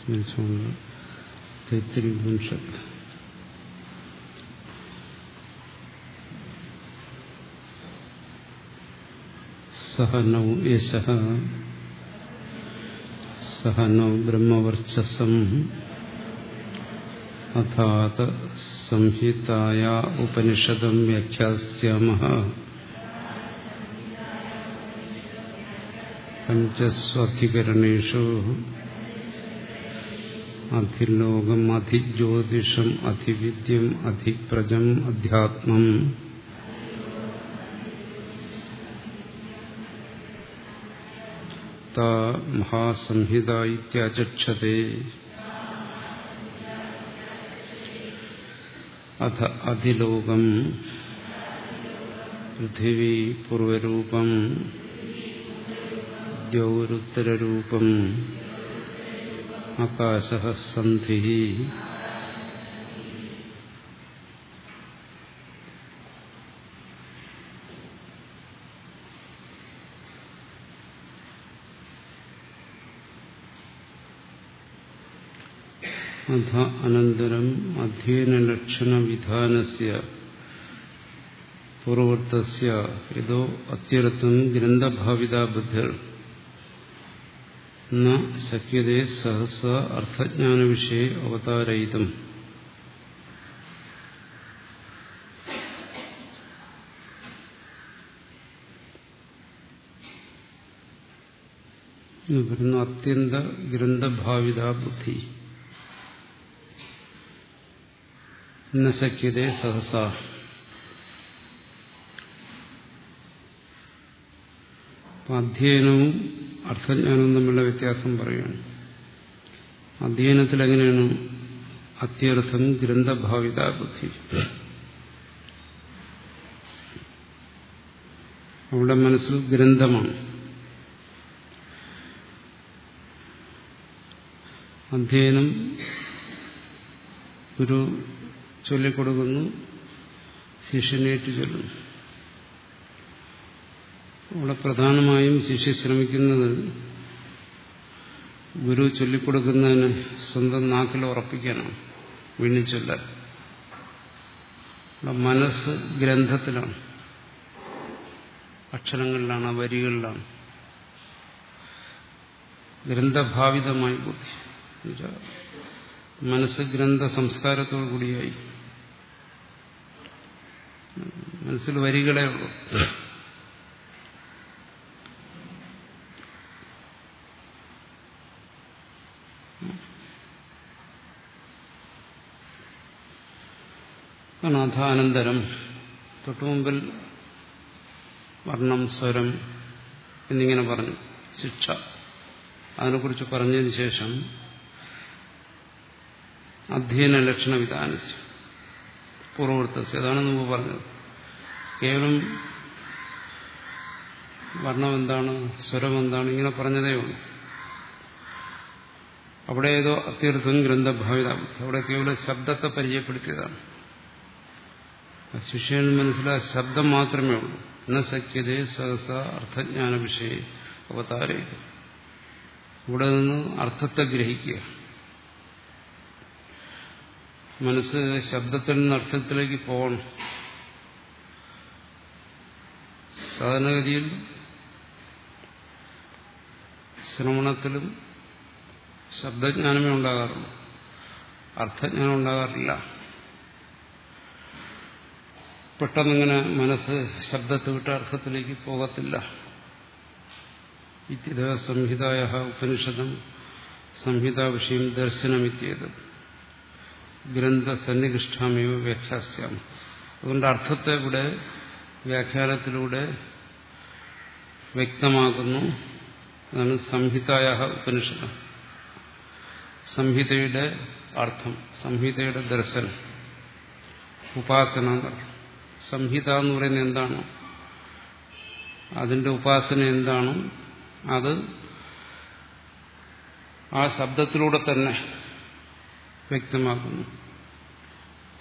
സ്മരിച്ചുകൊണ്ട് തൈത്തിരി ഉപനിഷത്ത് സഹ നൗ യശ സഹ നൗ ബ്രഹ്മവർച്ചസം അഥാത് സംഹിതായ ഉപനിഷദം വ്യാഖ്യാസ്യാമഃ പഞ്ചസ്വധികരണേഷു അധിലോകം അധിജ്യോതിഷം അധിവിദ്യം അധിപ്രജം അധ്യാത്മം. മഹാസംഹിത ഇത്യചക്ഷത്തെ അധ അധിലോകം പൃഥിവി പൂർവരൂപം ദ്യൗരുത്തരൂപം ആകാശ സന്ധി അധ അനന്തരം അധ്യയനലക്ഷണവിധാനസ്യ പൂർവവർത്തസ്യ ഇതോ അത്യർത്ഥം ഗ്രന്ഥഭാവിതാ ബുദ്ധിർ ന ശക്യതേ സഹസ അർത്ഥജ്ഞാനവിഷയെ അവതാരയിതം. വരുന്ന അത്യന്ത ഗ്രന്ഥഭാവിത ബുദ്ധി. ന ശക്യതേ സഹസ. അധ്യയനവും അർത്ഥജ്ഞാനവും തമ്മിലുള്ള വ്യത്യാസം പറയുകയാണ്. അധ്യയനത്തിൽ എങ്ങനെയാണ്? അത്യർത്ഥം ഗ്രന്ഥഭാവിത ബുദ്ധി. അവിടെ മനസ്സിൽ ഗ്രന്ഥമാണ്. അധ്യയനം ഒരു ചൊല്ലിക്കൊടുക്കുന്നു ശിഷ്യനേറ്റ് ചൊല്ലുന്നു. അവിടെ പ്രധാനമായും ശിഷ്യ ശ്രമിക്കുന്നത് ഗുരു ചൊല്ലിക്കൊടുക്കുന്നതിന് സ്വന്തം നാക്കിൽ ഉറപ്പിക്കാനാണ് വീണിച്ചൊല്ലാൻ മനസ്സ് ഗ്രന്ഥത്തിലാണ്. അക്ഷരങ്ങളിലാണ് വരികളിലാണ്. ഗ്രന്ഥഭാവിതമായി ബുദ്ധി മനസ്സ് ഗ്രന്ഥ സംസ്കാരത്തോടു കൂടിയായി. മനസ്സിൽ വരികളെ ഉള്ളൂ. അനാഥാനന്തരം തൊട്ടുമുമ്പിൽ വർണം സ്വരം എന്നിങ്ങനെ പറഞ്ഞു. ശിക്ഷ. അതിനെക്കുറിച്ച് പറഞ്ഞതിന് ശേഷം അധ്യയന ലക്ഷണ വിധാനസ് പൂർവവൃത്തസ് അതാണ് മുമ്പ് പറഞ്ഞത്. കേവലം വർണം എന്താണ് സ്വരം എന്താണ് ഇങ്ങനെ പറഞ്ഞതേ ഉള്ളൂ. അവിടെ ഏതോ അത്യർത്ഥം ഗ്രന്ഥഭാവിത. അവിടെ കേവലം ശബ്ദത്തെ പരിചയപ്പെടുത്തിയതാണ്. ശിഷ്യൻ മനസ്സിലായ ശബ്ദം മാത്രമേ ഉള്ളൂ. എന്ന സഖ്യതേ സഹസ അർത്ഥജ്ഞാന വിഷയ അവതാര. ഇവിടെ നിന്ന് അർത്ഥത്തെ ഗ്രഹിക്കുക. മനസ്സ് ശബ്ദത്തിൽ നിന്ന് അർത്ഥത്തിലേക്ക് പോകണം. സാധാരണഗതിയിൽ ശ്രവണത്തിലും ശബ്ദജ്ഞാനമേ ഉണ്ടാകാറുള്ളൂ. അർത്ഥജ്ഞാനം ഉണ്ടാകാറില്ല. പെട്ടെന്നിങ്ങനെ മനസ്സ് ശബ്ദത്തെ വിട്ട അർത്ഥത്തിലേക്ക് പോകത്തില്ല. ഇത്യത സംഹിതായ ഉപനിഷദം സംഹിതാ വിഷയം ഗ്രന്ഥ ഗ്രന്ഥസന്നിധിഷ്ഠാമേവ വ്യാഖ്യാസ്യാം. അതുകൊണ്ട് അർത്ഥത്തെ ഇവിടെ വ്യാഖ്യാനത്തിലൂടെ വ്യക്തമാക്കുന്നു അതാണ് സംഹിതായ ഉപനിഷദം. സംഹിതയുടെ അർത്ഥം സംഹിതയുടെ ദർശനം ഉപാസന സംഹിത എന്ന് പറയുന്നത് എന്താണ്? അതിന്റെ ഉപാസന എന്താണ്? അത് ആ ശബ്ദത്തിലൂടെ തന്നെ വ്യക്തമാക്കുന്നു.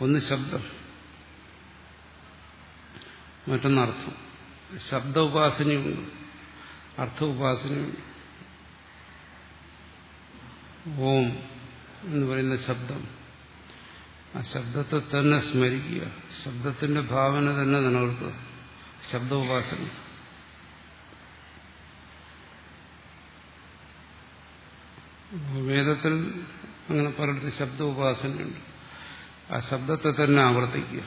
ഒന്ന് ശബ്ദം. മറ്റൊന്നർത്ഥം. ശബ്ദ ഉപാസനയുണ്ട് അർത്ഥ ഉപാസനയുണ്ട് ഓം എന്ന് പറയുന്ന ശബ്ദം. ആ ശബ്ദത്തെ തന്നെ സ്മരിക്കുക. ശബ്ദത്തിന്റെ ഭാവന തന്നെ നിലനിർത്തുക. ശബ്ദോപാസന. വേദത്തിൽ അങ്ങനെ പറഞ്ഞിട്ട് ശബ്ദ ഉപാസനയുണ്ട് ആ ശബ്ദത്തെ തന്നെ ആവർത്തിക്കുക.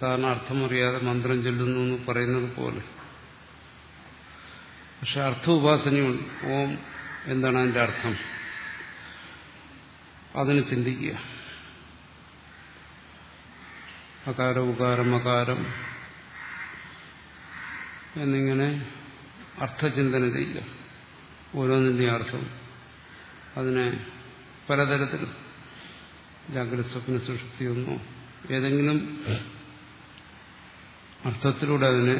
സാധാരണ അർത്ഥമറിയാതെ മന്ത്രം ചൊല്ലുന്നു എന്ന് പറയുന്നത് പോലെ. പക്ഷെ അർത്ഥ ഉപാസനയുണ്ട് ഓം എന്താണ് അതിന്റെ അർത്ഥം? അതിന് ചിന്തിക്കുക. അകാരം ഉകാരം അകാരം എന്നിങ്ങനെ അർത്ഥചിന്തന ചെയ്യുക. ഓരോന്നിന്റെ അർത്ഥം അതിനെ പലതരത്തിൽ ജാഗ്രത സ്വപ്ന സൃഷ്ടിയൊന്നോ ഏതെങ്കിലും അർത്ഥത്തിലൂടെ അതിനെ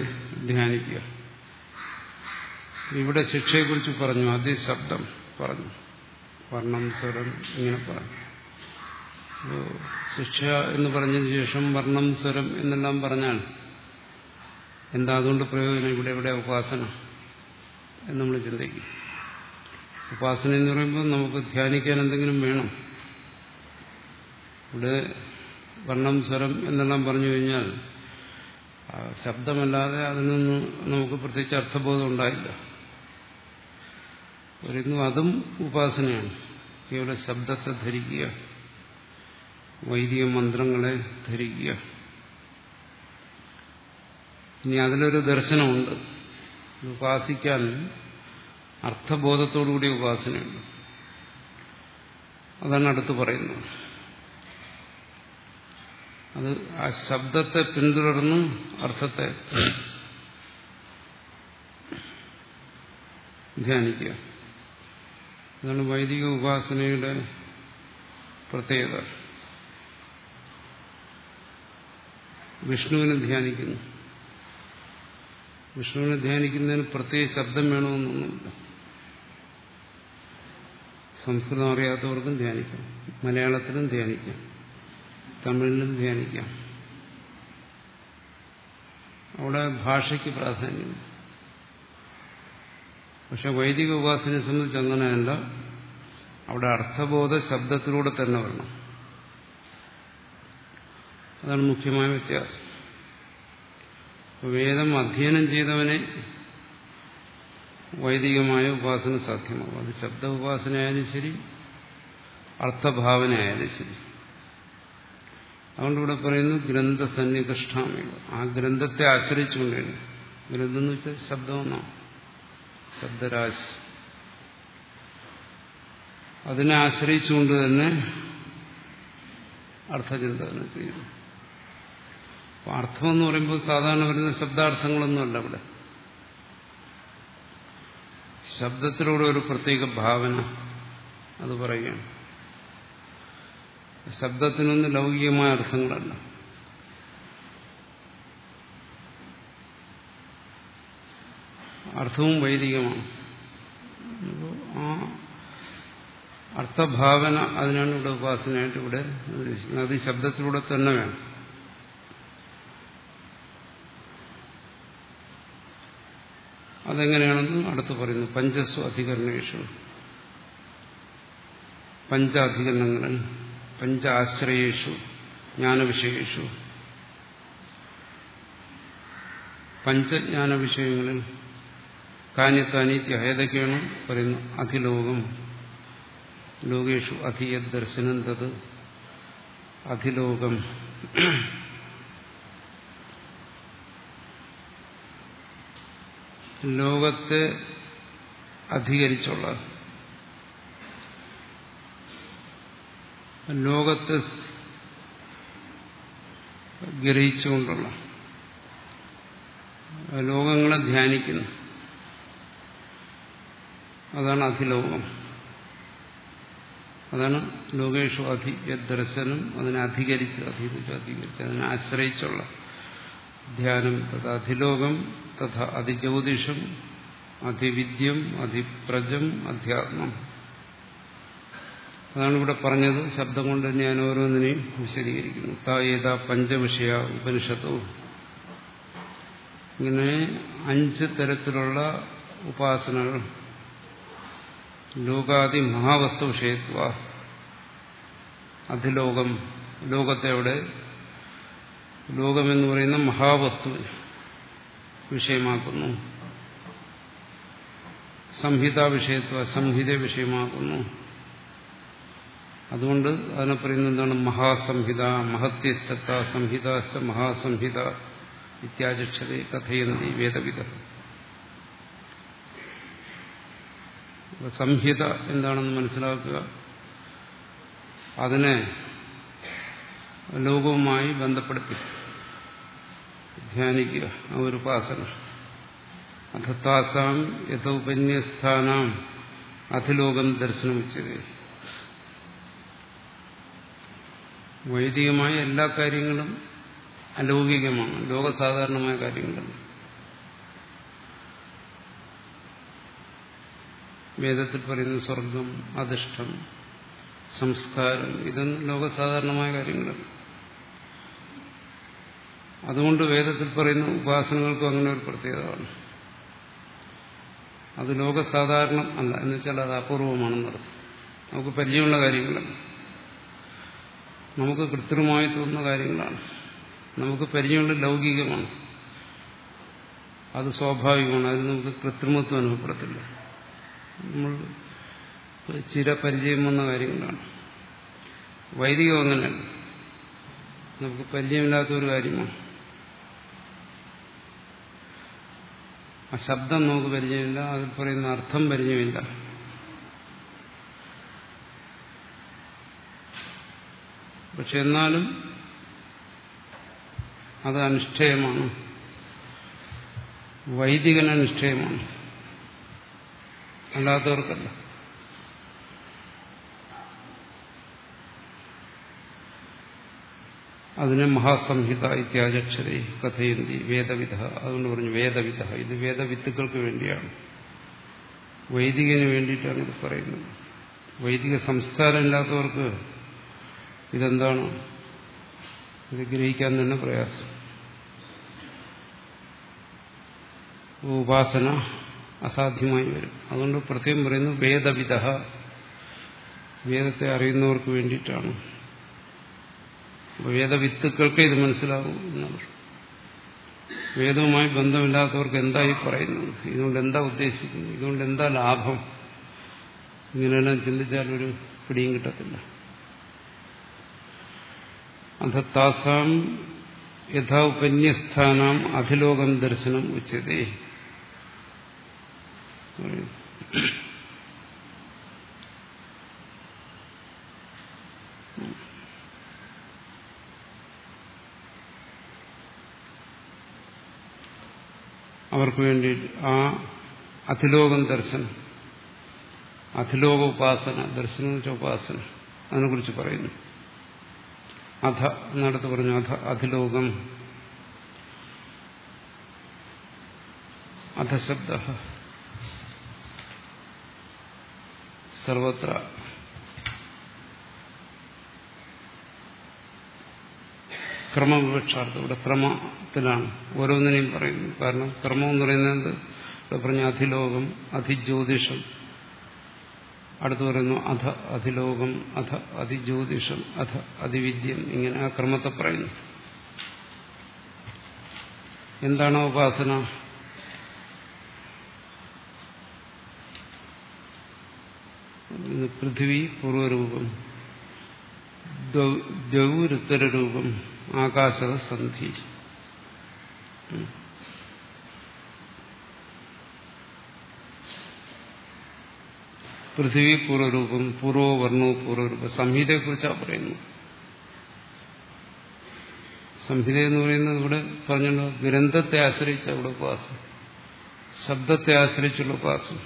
ധ്യാനിക്കുക. ഇവിടെ ശിക്ഷയെക്കുറിച്ച് പറഞ്ഞു ആദ്യ ശബ്ദം പറഞ്ഞു. വർണം സ്വരം ഇങ്ങനെ പറഞ്ഞു. ശിക്ഷ എന്ന് പറഞ്ഞതിന് ശേഷം വർണം സ്വരം എന്നെല്ലാം പറഞ്ഞാൽ എന്താ അതുകൊണ്ട് പ്രയോജനം? ഇവിടെ ഇവിടെ ഉപാസന? എന്ന് നമ്മൾ ചിന്തിക്കും. ഉപാസന എന്ന് പറയുമ്പോൾ നമുക്ക് ധ്യാനിക്കാൻ എന്തെങ്കിലും വേണം. ഇവിടെ വർണം സ്വരം എന്നെല്ലാം പറഞ്ഞു കഴിഞ്ഞാൽ ശബ്ദമല്ലാതെ അതിൽ നിന്ന് നമുക്ക് പ്രത്യേകിച്ച് അർത്ഥബോധം ഉണ്ടായില്ല. അതും ഉപാസനയാണ്. കേവല ശബ്ദത്തെ ധരിക്കുക. വൈദിക മന്ത്രങ്ങളെ ധരിക്കുക. ഇനി അതിലൊരു ദർശനമുണ്ട്. ഉപാസിക്കാൻ അർത്ഥബോധത്തോടുകൂടി ഉപാസനയുണ്ട്. അതാണ് അടുത്ത് പറയുന്നത് അത് ആ ശബ്ദത്തെ പിന്തുടർന്ന് അർത്ഥത്തെ ധ്യാനിക്കുക. അതാണ് വൈദിക ഉപാസനയുടെ പ്രത്യേകത. വിഷ്ണുവിനെ ധ്യാനിക്കുന്നു. വിഷ്ണുവിനെ ധ്യാനിക്കുന്നതിന് പ്രത്യേക ശബ്ദം വേണമെന്നൊന്നുമില്ല സംസ്കൃതം അറിയാത്തവർക്കും ധ്യാനിക്കാം. മലയാളത്തിലും ധ്യാനിക്കാം. തമിഴിലും ധ്യാനിക്കാം. അവിടെ ഭാഷയ്ക്ക് പ്രാധാന്യം. പക്ഷെ വൈദിക ഉപാസനയെ സംബന്ധിച്ച് അങ്ങനെയല്ല. അവിടെ അർത്ഥബോധ ശബ്ദത്തിലൂടെ തന്നെ വരണം. അതാണ് മുഖ്യമായ വ്യത്യാസം. വേദം അധ്യയനം ചെയ്തവനെ വൈദികമായ ഉപാസന സാധ്യമാകും. അത് ശബ്ദ ഉപാസനയായാലും ശരി അർത്ഥഭാവനയായാലും ശരി. അതുകൊണ്ട് ഇവിടെ പറയുന്നു ഗ്രന്ഥസന്നിധിഷ്ഠാമേവ ആ ഗ്രന്ഥത്തെ ആശ്രയിച്ചുകൊണ്ടാണ്. ഗ്രന്ഥം എന്ന് വെച്ചാൽ ശബ്ദമെന്നാണ് ശബ്ദരാശി. അതിനെ ആശ്രയിച്ചുകൊണ്ട് തന്നെ അർത്ഥചിന്തന ചെയ്യുന്നു. അപ്പൊ അർത്ഥമെന്ന് പറയുമ്പോൾ സാധാരണ വരുന്ന ശബ്ദാർത്ഥങ്ങളൊന്നുമല്ല ഇവിടെ. ശബ്ദത്തിലൂടെ ഒരു പ്രത്യേക ഭാവന അത് പറയുകയാണ്. ശബ്ദത്തിനൊന്നും ലൗകികമായ അർത്ഥങ്ങളല്ല. അർത്ഥവും വൈദികമാണ്. ആ അർത്ഥഭാവന അതിനാണ് ഇവിടെ ഉപാസനയായിട്ട് ഇവിടെ അത് ശബ്ദത്തിലൂടെ തന്നെ വേണം. അതെങ്ങനെയാണെന്ന് അടുത്ത് പറയുന്നു. പഞ്ചസ്വ അധികരണേഷു. പഞ്ചാധികരണങ്ങൾ പഞ്ചാശ്രയേഷു ജ്ഞാനവിഷയേഷു. പഞ്ചജ്ഞാന വിഷയങ്ങളിൽ കാന്യത്താനീത്യ ഏതൊക്കെയാണ് പറയുന്നു. അധിലോകം. ലോകേഷു അധിയ ദർശനം തത്. അധിലോകം. ലോകത്തെ അധികരിച്ചുള്ള ലോകത്തെ ഗ്രഹിച്ചുകൊണ്ടുള്ള ലോകങ്ങളെ ധ്യാനിക്കുന്നു. അതാണ് അധിലോകം. അതാണ് ലോകേഷു അധി ദർശനം അതിനെ അധികരിച്ച് അധികരിച്ച് അധികരിച്ച് അതിനെ ആശ്രയിച്ചുള്ള ധ്യാനം തഥാ അധിലോകം തഥാ അതിജ്യോതിഷം അതിവിദ്യം അതിപ്രജം അധ്യാത്മം. അതാണ് ഇവിടെ പറഞ്ഞത്. ശബ്ദം കൊണ്ട് ഞാൻ ഓരോന്നിനെയും വിശദീകരിക്കുന്നു. തായേതാ പഞ്ചവിഷയ ഉപനിഷത്തോ. ഇങ്ങനെ അഞ്ച് തരത്തിലുള്ള ഉപാസനകൾ. ലോകാദി മഹാവസ്തു വിഷയത്വ അധിലോകം. ലോകത്തെ അവിടെ ലോകമെന്ന് പറയുന്ന മഹാവസ്തു വിഷയമാക്കുന്നു. സംഹിത വിഷയത്വ സംഹിത വിഷയമാക്കുന്നു. അതുകൊണ്ട് അതിനെ പറയുന്നത് എന്താണ്? മഹാസംഹിത മഹത്യസ്ഥത്ത സംഹിത മഹാസംഹിത ഇത്യാചക്ഷത കഥയന്തി വേദവിധ സംഹിത എന്താണെന്ന് മനസ്സിലാക്കുക? അതിനെ ലോകവുമായി ബന്ധപ്പെടുത്തി. ധ്യാനിക്കുക. ആ ഒരു ഉപാസന. അധത്താസാം യഥോപന്യസ്ഥാനാം അധിലോകം ദർശനം വെച്ചത് വൈദികമായ എല്ലാ കാര്യങ്ങളും അലൗകികമാണ്. ലോകസാധാരണമായ കാര്യങ്ങളാണ് വേദത്തിൽ പറയുന്ന സ്വർഗം അധിഷ്ഠം സംസ്കാരം ഇതൊന്നും ലോകസാധാരണമായ കാര്യങ്ങളല്ല. അതുകൊണ്ട് വേദത്തിൽ പറയുന്ന ഉപാസനകൾക്കും അങ്ങനെ ഒരു പ്രത്യേകതയാണ് അത് ലോകസാധാരണം അല്ല. എന്ന് വെച്ചാൽ അത് അപൂർവമാണെന്ന് അർത്ഥം. നമുക്ക് പരിചയമുള്ള കാര്യങ്ങളല്ല. നമുക്ക് കൃത്രിമമായി തോന്നുന്ന കാര്യങ്ങളാണ്. നമുക്ക് പരിചയമുള്ള ലൗകികമാണ്. അത് സ്വാഭാവികമാണ്. അതിന് നമുക്ക് കൃത്രിമത്വം അനുഭവപ്പെടത്തില്ല. നമ്മൾ ചിരപരിചയം വന്ന കാര്യങ്ങളാണ്. വൈദികം അങ്ങനെയല്ല നമുക്ക് പരിചയമില്ലാത്ത ഒരു കാര്യമാണ്. ആ ശബ്ദം നമുക്ക് പരിചയമില്ല അതിൽ പറയുന്ന അർത്ഥം പരിചയമില്ല. പക്ഷെ എന്നാലും അത് അനുഷ്ഠേയമാണ് വൈദികന് അനുഷ്ഠേയമാണ് അല്ലാത്തവർക്കല്ല. അതിനെ മഹാസംഹിത ഇത്യാചക്ഷര കഥയന്തി വേദവിധ. അതുകൊണ്ട് പറഞ്ഞു വേദവിധ. ഇത് വേദവിത്തുക്കൾക്ക് വേണ്ടിയാണ്. വൈദികന് വേണ്ടിയിട്ടാണ് ഇത് പറയുന്നത്. വൈദിക സംസ്കാരം ഇല്ലാത്തവർക്ക് ഇതെന്താണ്? ഇത് ഗ്രഹിക്കാൻ തന്നെ പ്രയാസം. ഉപാസന അസാധ്യമായി വരും. അതുകൊണ്ട് പ്രത്യേകം പറയുന്നു വേദവിധ. വേദത്തെ അറിയുന്നവർക്ക് വേണ്ടിയിട്ടാണ്. വേദവിത്തുക്കൾക്ക് ഇത് മനസ്സിലാകും എന്നാണ്. വേദവുമായി ബന്ധമില്ലാത്തവർക്ക് എന്തായി പറയുന്നു ഇതുകൊണ്ട് എന്താ ഉദ്ദേശിക്കുന്നത്? ഇതുകൊണ്ട് എന്താ ലാഭം? ഇങ്ങനെയെല്ലാം ചിന്തിച്ചാൽ ഒരു പിടിയും കിട്ടത്തില്ല. അധത്താസാം യഥാ ഉപന്യസ്ഥാനാം അധിലോകം ദർശനം ഉച്ചതേ. അവർക്ക് വേണ്ടി ആ അധിലോകം ദർശനം അധിലോക ഉപാസന ദർശനം വെച്ച ഉപാസന അതിനെക്കുറിച്ച് പറയുന്നു. അധ എന്നടുത്ത് പറഞ്ഞു അധ അധിലോകം. അധശബ്ദ. സർവത്ര ക്രമവിവക്ഷാർത്ഥം. ഇവിടെ ക്രമത്തിലാണ്. ഓരോന്നിനെയും പറയുന്നു. കാരണം ക്രമം എന്ന് പറയുന്നത് ഇവിടെ പറഞ്ഞ അധിലോകം അധിജ്യോതിഷം. അടുത്ത് പറയുന്നു അധ അധിലോകം അധ അതിജ്യോതിഷം അധ അതിവിദ്യം. ഇങ്ങനെ ആ ക്രമത്തെ പറയുന്നു. എന്താണ് ഉപാസന? പൃഥിവി ദ്വരുത്തരൂപം ആകാശ സന്ധി പൃഥ്വി പൂർവരൂപം പൂർവ വർണവും പൂർവരൂപം സംഹിതയെക്കുറിച്ചാണ് പറയുന്നത് സംഹിത എന്ന് പറയുന്നത് ഇവിടെ പറഞ്ഞല്ലോ ഗ്രന്ഥത്തെ ആശ്രയിച്ച അവിടെ ഉപാസം. ശബ്ദത്തെ ആശ്രയിച്ചുള്ള ഉപാസം.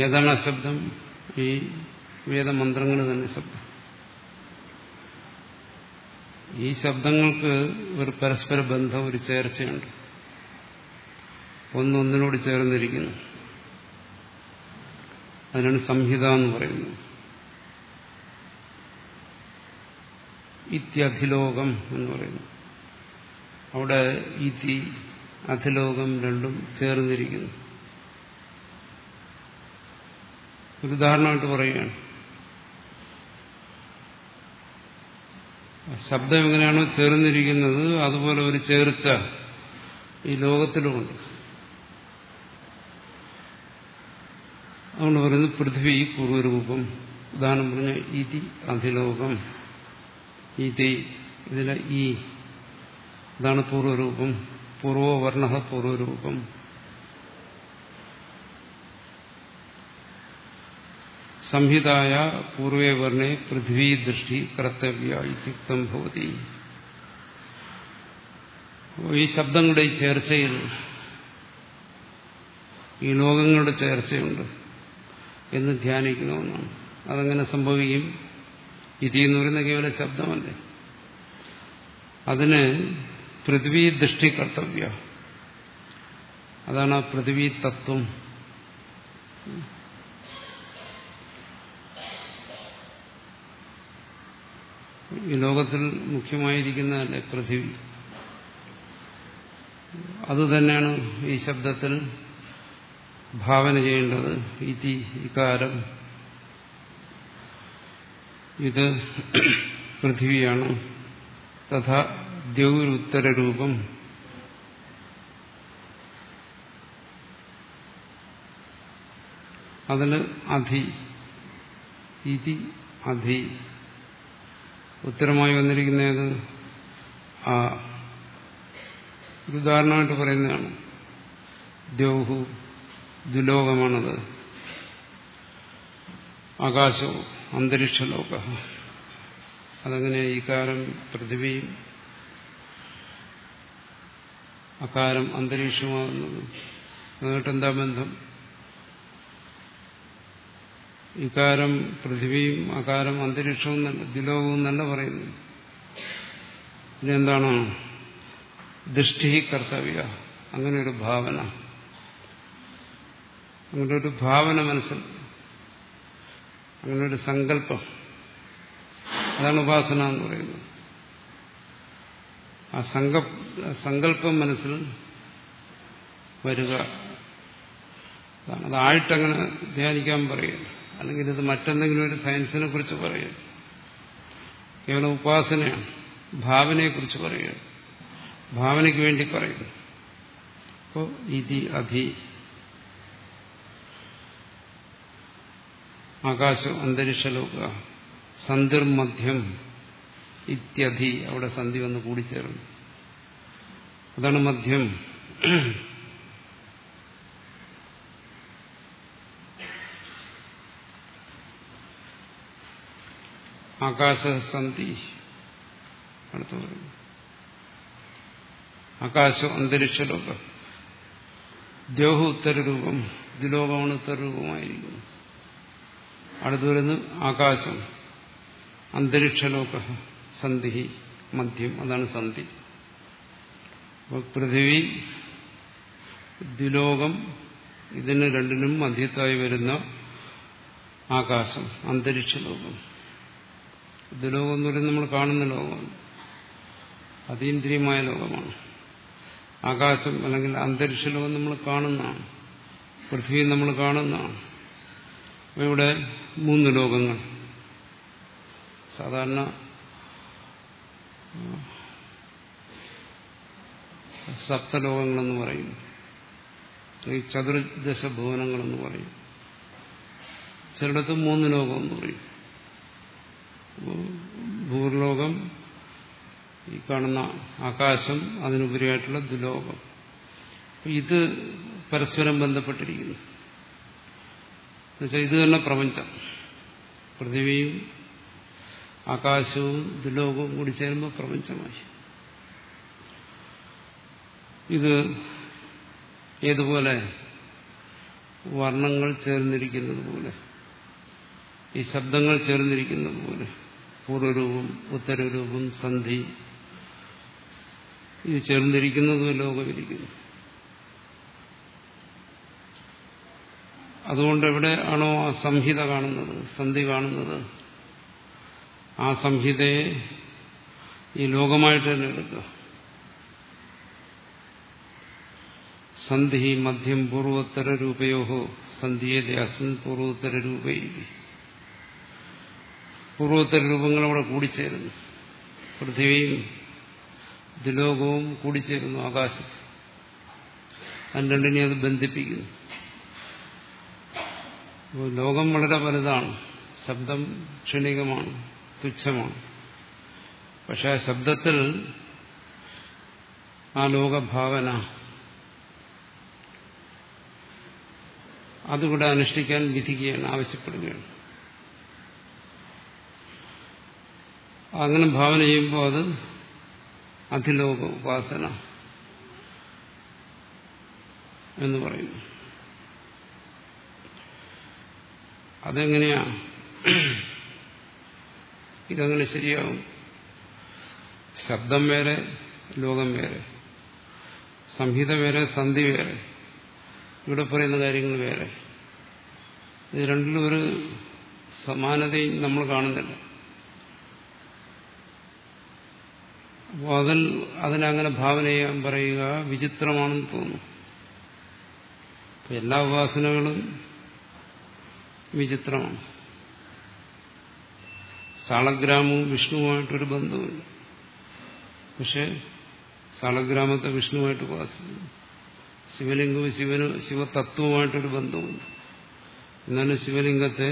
ഏതാണ് ശബ്ദം ഈ വേദമന്ത്രങ്ങൾ തന്നെ ശബ്ദം. ഈ ശബ്ദങ്ങൾക്ക് ഒരു പരസ്പര ബന്ധം ഒരു ചേർച്ചയുണ്ട്. ഒന്നൊന്നിനോട് ചേർന്നിരിക്കുന്നു. അതിനാണ് സംഹിത എന്ന് പറയുന്നത്. ഇത്യധിലോകം എന്ന് പറയുന്നു. അവിടെ ഇതി അധിലോകം രണ്ടും ചേർന്നിരിക്കുന്നു. ഒരു ഉദാഹരണമായിട്ട് പറയുകയാണ്. ശബ്ദം എങ്ങനെയാണോ ചേർന്നിരിക്കുന്നത് അതുപോലെ ഒരു ചേർച്ച ഈ ലോകത്തിലുമുണ്ട്. അതുകൊണ്ട് പറയുന്നത് പൃഥ്വി പൂർവരൂപം. ഉദാഹരണം പറഞ്ഞ ഇതി അധിലോകം. ഇതി ഇതിലെ ഈ ഇതാണ് പൂർവരൂപം. പൂർവവർണ പൂർവരൂപം. സംഹിതായ പൂർവേ പൃഥ്വി ദൃഷ്ടി കർത്തവ്യ ഇത്യുക്തം ഭവതി. ഈ ശബ്ദങ്ങളുടെ ഈ ചേർച്ചയിൽ ഈ ലോകങ്ങളുടെ ചേർച്ചയുണ്ട് എന്ന് ധ്യാനിക്കണമെന്നാണ്. അതങ്ങനെ സംഭവിക്കും. ഇതി എന്ന് പറയുന്ന കേവല ശബ്ദമല്ലേ? അതിന് പൃഥ്വി ദൃഷ്ടി കർത്തവ്യ. അതാണ് ആ പൃഥ്വി തത്വം. ഈ ലോകത്തിൽ മുഖ്യമായിരിക്കുന്നതല്ലേ പൃഥിവി? അതുതന്നെയാണ് ഈ ശബ്ദത്തിൽ ഭാവന ചെയ്യേണ്ടത്. ഇതി ഇകാരം. ഇത് പൃഥിവിയാണ്. തഥാ ദ്യൗരുത്തരൂപം അതിന് അധി ഇതി അധി. ഉത്തരമായി വന്നിരിക്കുന്നത് ആ ഉദാഹരണമായിട്ട് പറയുന്നതാണ്. ദ്യൗഹു ദുലോകമാണത് ആകാശവും അന്തരീക്ഷലോക അതങ്ങനെ ഈകാരം പൃഥിവിയും അകാലം അന്തരീക്ഷമാകുന്നത് അതുമായിട്ട് എന്താ ബന്ധം? ഇകാരം പൃഥിവിയും അകാരം അന്തരീക്ഷവും ദിലോകവും തന്നെ പറയുന്നു ഇതെന്താണ് ദൃഷ്ടി കർത്തവ്യ. അങ്ങനെ ഒരു ഭാവന. അങ്ങനെ ഒരു ഭാവന മനസ്സിൽ. അങ്ങനെ ഒരു സങ്കല്പം. അതാണ് ഉപാസന എന്ന് പറയുന്നത്. ആ സങ്കല്പം മനസ്സിൽ വരിക. അതായിട്ടങ്ങനെ ധ്യാനിക്കാൻ പറയുക അല്ലെങ്കിൽ ഇത് മറ്റെന്തെങ്കിലും ഒരു സയൻസിനെ കുറിച്ച് പറയുക. കേവലം ഉപാസനയാണ്. ഭാവനയെക്കുറിച്ച് പറയുക. ഭാവനയ്ക്ക് വേണ്ടി പറയുന്നു അപ്പോൾ ഇതി അധി ആകാശം അന്തരീക്ഷലോക. സന്ധിർമധ്യം ഇത്യധി. അവിടെ സന്ധി വന്ന് കൂടിച്ചേർന്നു. അതാണ് മധ്യം. ആകാശസന്ധി അടുത്ത് പറയുന്നു ആകാശം അന്തരീക്ഷലോകം. ദ്യോഹു ഉത്തരരൂപം ദ്വിലോകമാണ് ഉത്തരരൂപമായിരിക്കുന്നു. അടുത്ത് വരുന്നത് ആകാശം. അന്തരീക്ഷലോക സന്ധി മധ്യം അതാണ് സന്ധി. പൃഥിവി ദ്വിലോകം ഇതിന് രണ്ടിനും മധ്യത്തായി വരുന്ന ആകാശം അന്തരീക്ഷലോകം. ദ്വിലോകം എന്ന് പറയുന്നത് നമ്മൾ കാണുന്ന ലോകമാണ്. അതീന്ദ്രിയമായ ലോകമാണ്. ആകാശം അല്ലെങ്കിൽ അന്തരീക്ഷ ലോകം നമ്മൾ കാണുന്നതാണ്. പൃഥ്വി നമ്മൾ കാണുന്നതാണ്. ഇവിടെ മൂന്ന് ലോകങ്ങൾ. സാധാരണ സപ്തലോകങ്ങളെന്ന് പറയും. അല്ലെങ്കിൽ ചതുർദശ ഭുവനങ്ങളെന്ന് പറയും. ചിലയിടത്ത് മൂന്ന് ലോകമെന്ന് പറയും. ഭൂർലോകം ഈ കാണുന്ന ആകാശം അതിനുപരിയായിട്ടുള്ള ദുലോകം ഇത് പരസ്പരം ബന്ധപ്പെട്ടിരിക്കുന്നു. എന്നുവെച്ചാൽ ഇത് തന്നെ പ്രപഞ്ചം. പൃഥിവിയും ആകാശവും ദുലോകവും കൂടി ചേരുമ്പോൾ പ്രപഞ്ചമായി. ഇത് ഏതുപോലെ വർണങ്ങൾ ചേർന്നിരിക്കുന്നത് പോലെ ഈ ശബ്ദങ്ങൾ ചേർന്നിരിക്കുന്നത് പോലെ പൂർവരൂപം ഉത്തരരൂപം സന്ധി. ഇത് ചേർന്നിരിക്കുന്നതും ലോകമിരിക്കുന്നു അതുകൊണ്ട് എവിടെ ആണോ ആ സംഹിത കാണുന്നത് സന്ധി കാണുന്നത് ആ സംഹിതയെ ഈ ലോകമായിട്ട് തന്നെ എടുക്കുക. സന്ധി മധ്യം പൂർവോത്തര രൂപയോഹോ സന്ധിയെ അസ്മിൻ പൂർവോത്തര രൂപൈ പൂർവോത്തര രൂപങ്ങൾ അവിടെ കൂടിച്ചേരുന്നു. പൃഥ്വിയും ദുലോകവും കൂടിച്ചേരുന്നു ആകാശം അത് രണ്ടിനെ അത് ബന്ധിപ്പിക്കുന്നു. ലോകം വളരെ വലുതാണ്. ശബ്ദം ക്ഷണികമാണ് തുച്ഛമാണ്. പക്ഷെ ആ ശബ്ദത്തിൽ ആ ലോകഭാവന അതുകൂടെ അനുഷ്ഠിക്കാൻ വിധിക്കുകയാണ് ആവശ്യപ്പെടുകയാണ്. അങ്ങനെ ഭാവന ചെയ്യുമ്പോൾ അത് അധിലോക ഉപാസന എന്ന് പറയുന്നു. അതെങ്ങനെയാ? ഇതങ്ങനെ ശരിയാവും. ശബ്ദം വേറെ ലോകം വേറെ. സംഹിത വേറെ സന്ധി വേറെ. ഇവിടെ പറയുന്ന കാര്യങ്ങൾ വേറെ. ഇത് രണ്ടിലും ഒരു സമാനതയും നമ്മൾ കാണുന്നില്ല. അപ്പോൾ അതിനങ്ങനെ ഭാവന ചെയ്യാൻ പറയുക വിചിത്രമാണെന്ന് തോന്നുന്നു. എല്ലാ ഉപാസനകളും വിചിത്രമാണ്. സാളഗ്രാമവും വിഷ്ണുവുമായിട്ടൊരു ബന്ധമില്ല പക്ഷെ സാളഗ്രാമത്തെ വിഷ്ണുവായിട്ട് ഉപാസിക്കുന്നു. ശിവലിംഗവും ശിവന് ശിവതത്വവുമായിട്ടൊരു ബന്ധമുണ്ട് എന്നാലും ശിവലിംഗത്തെ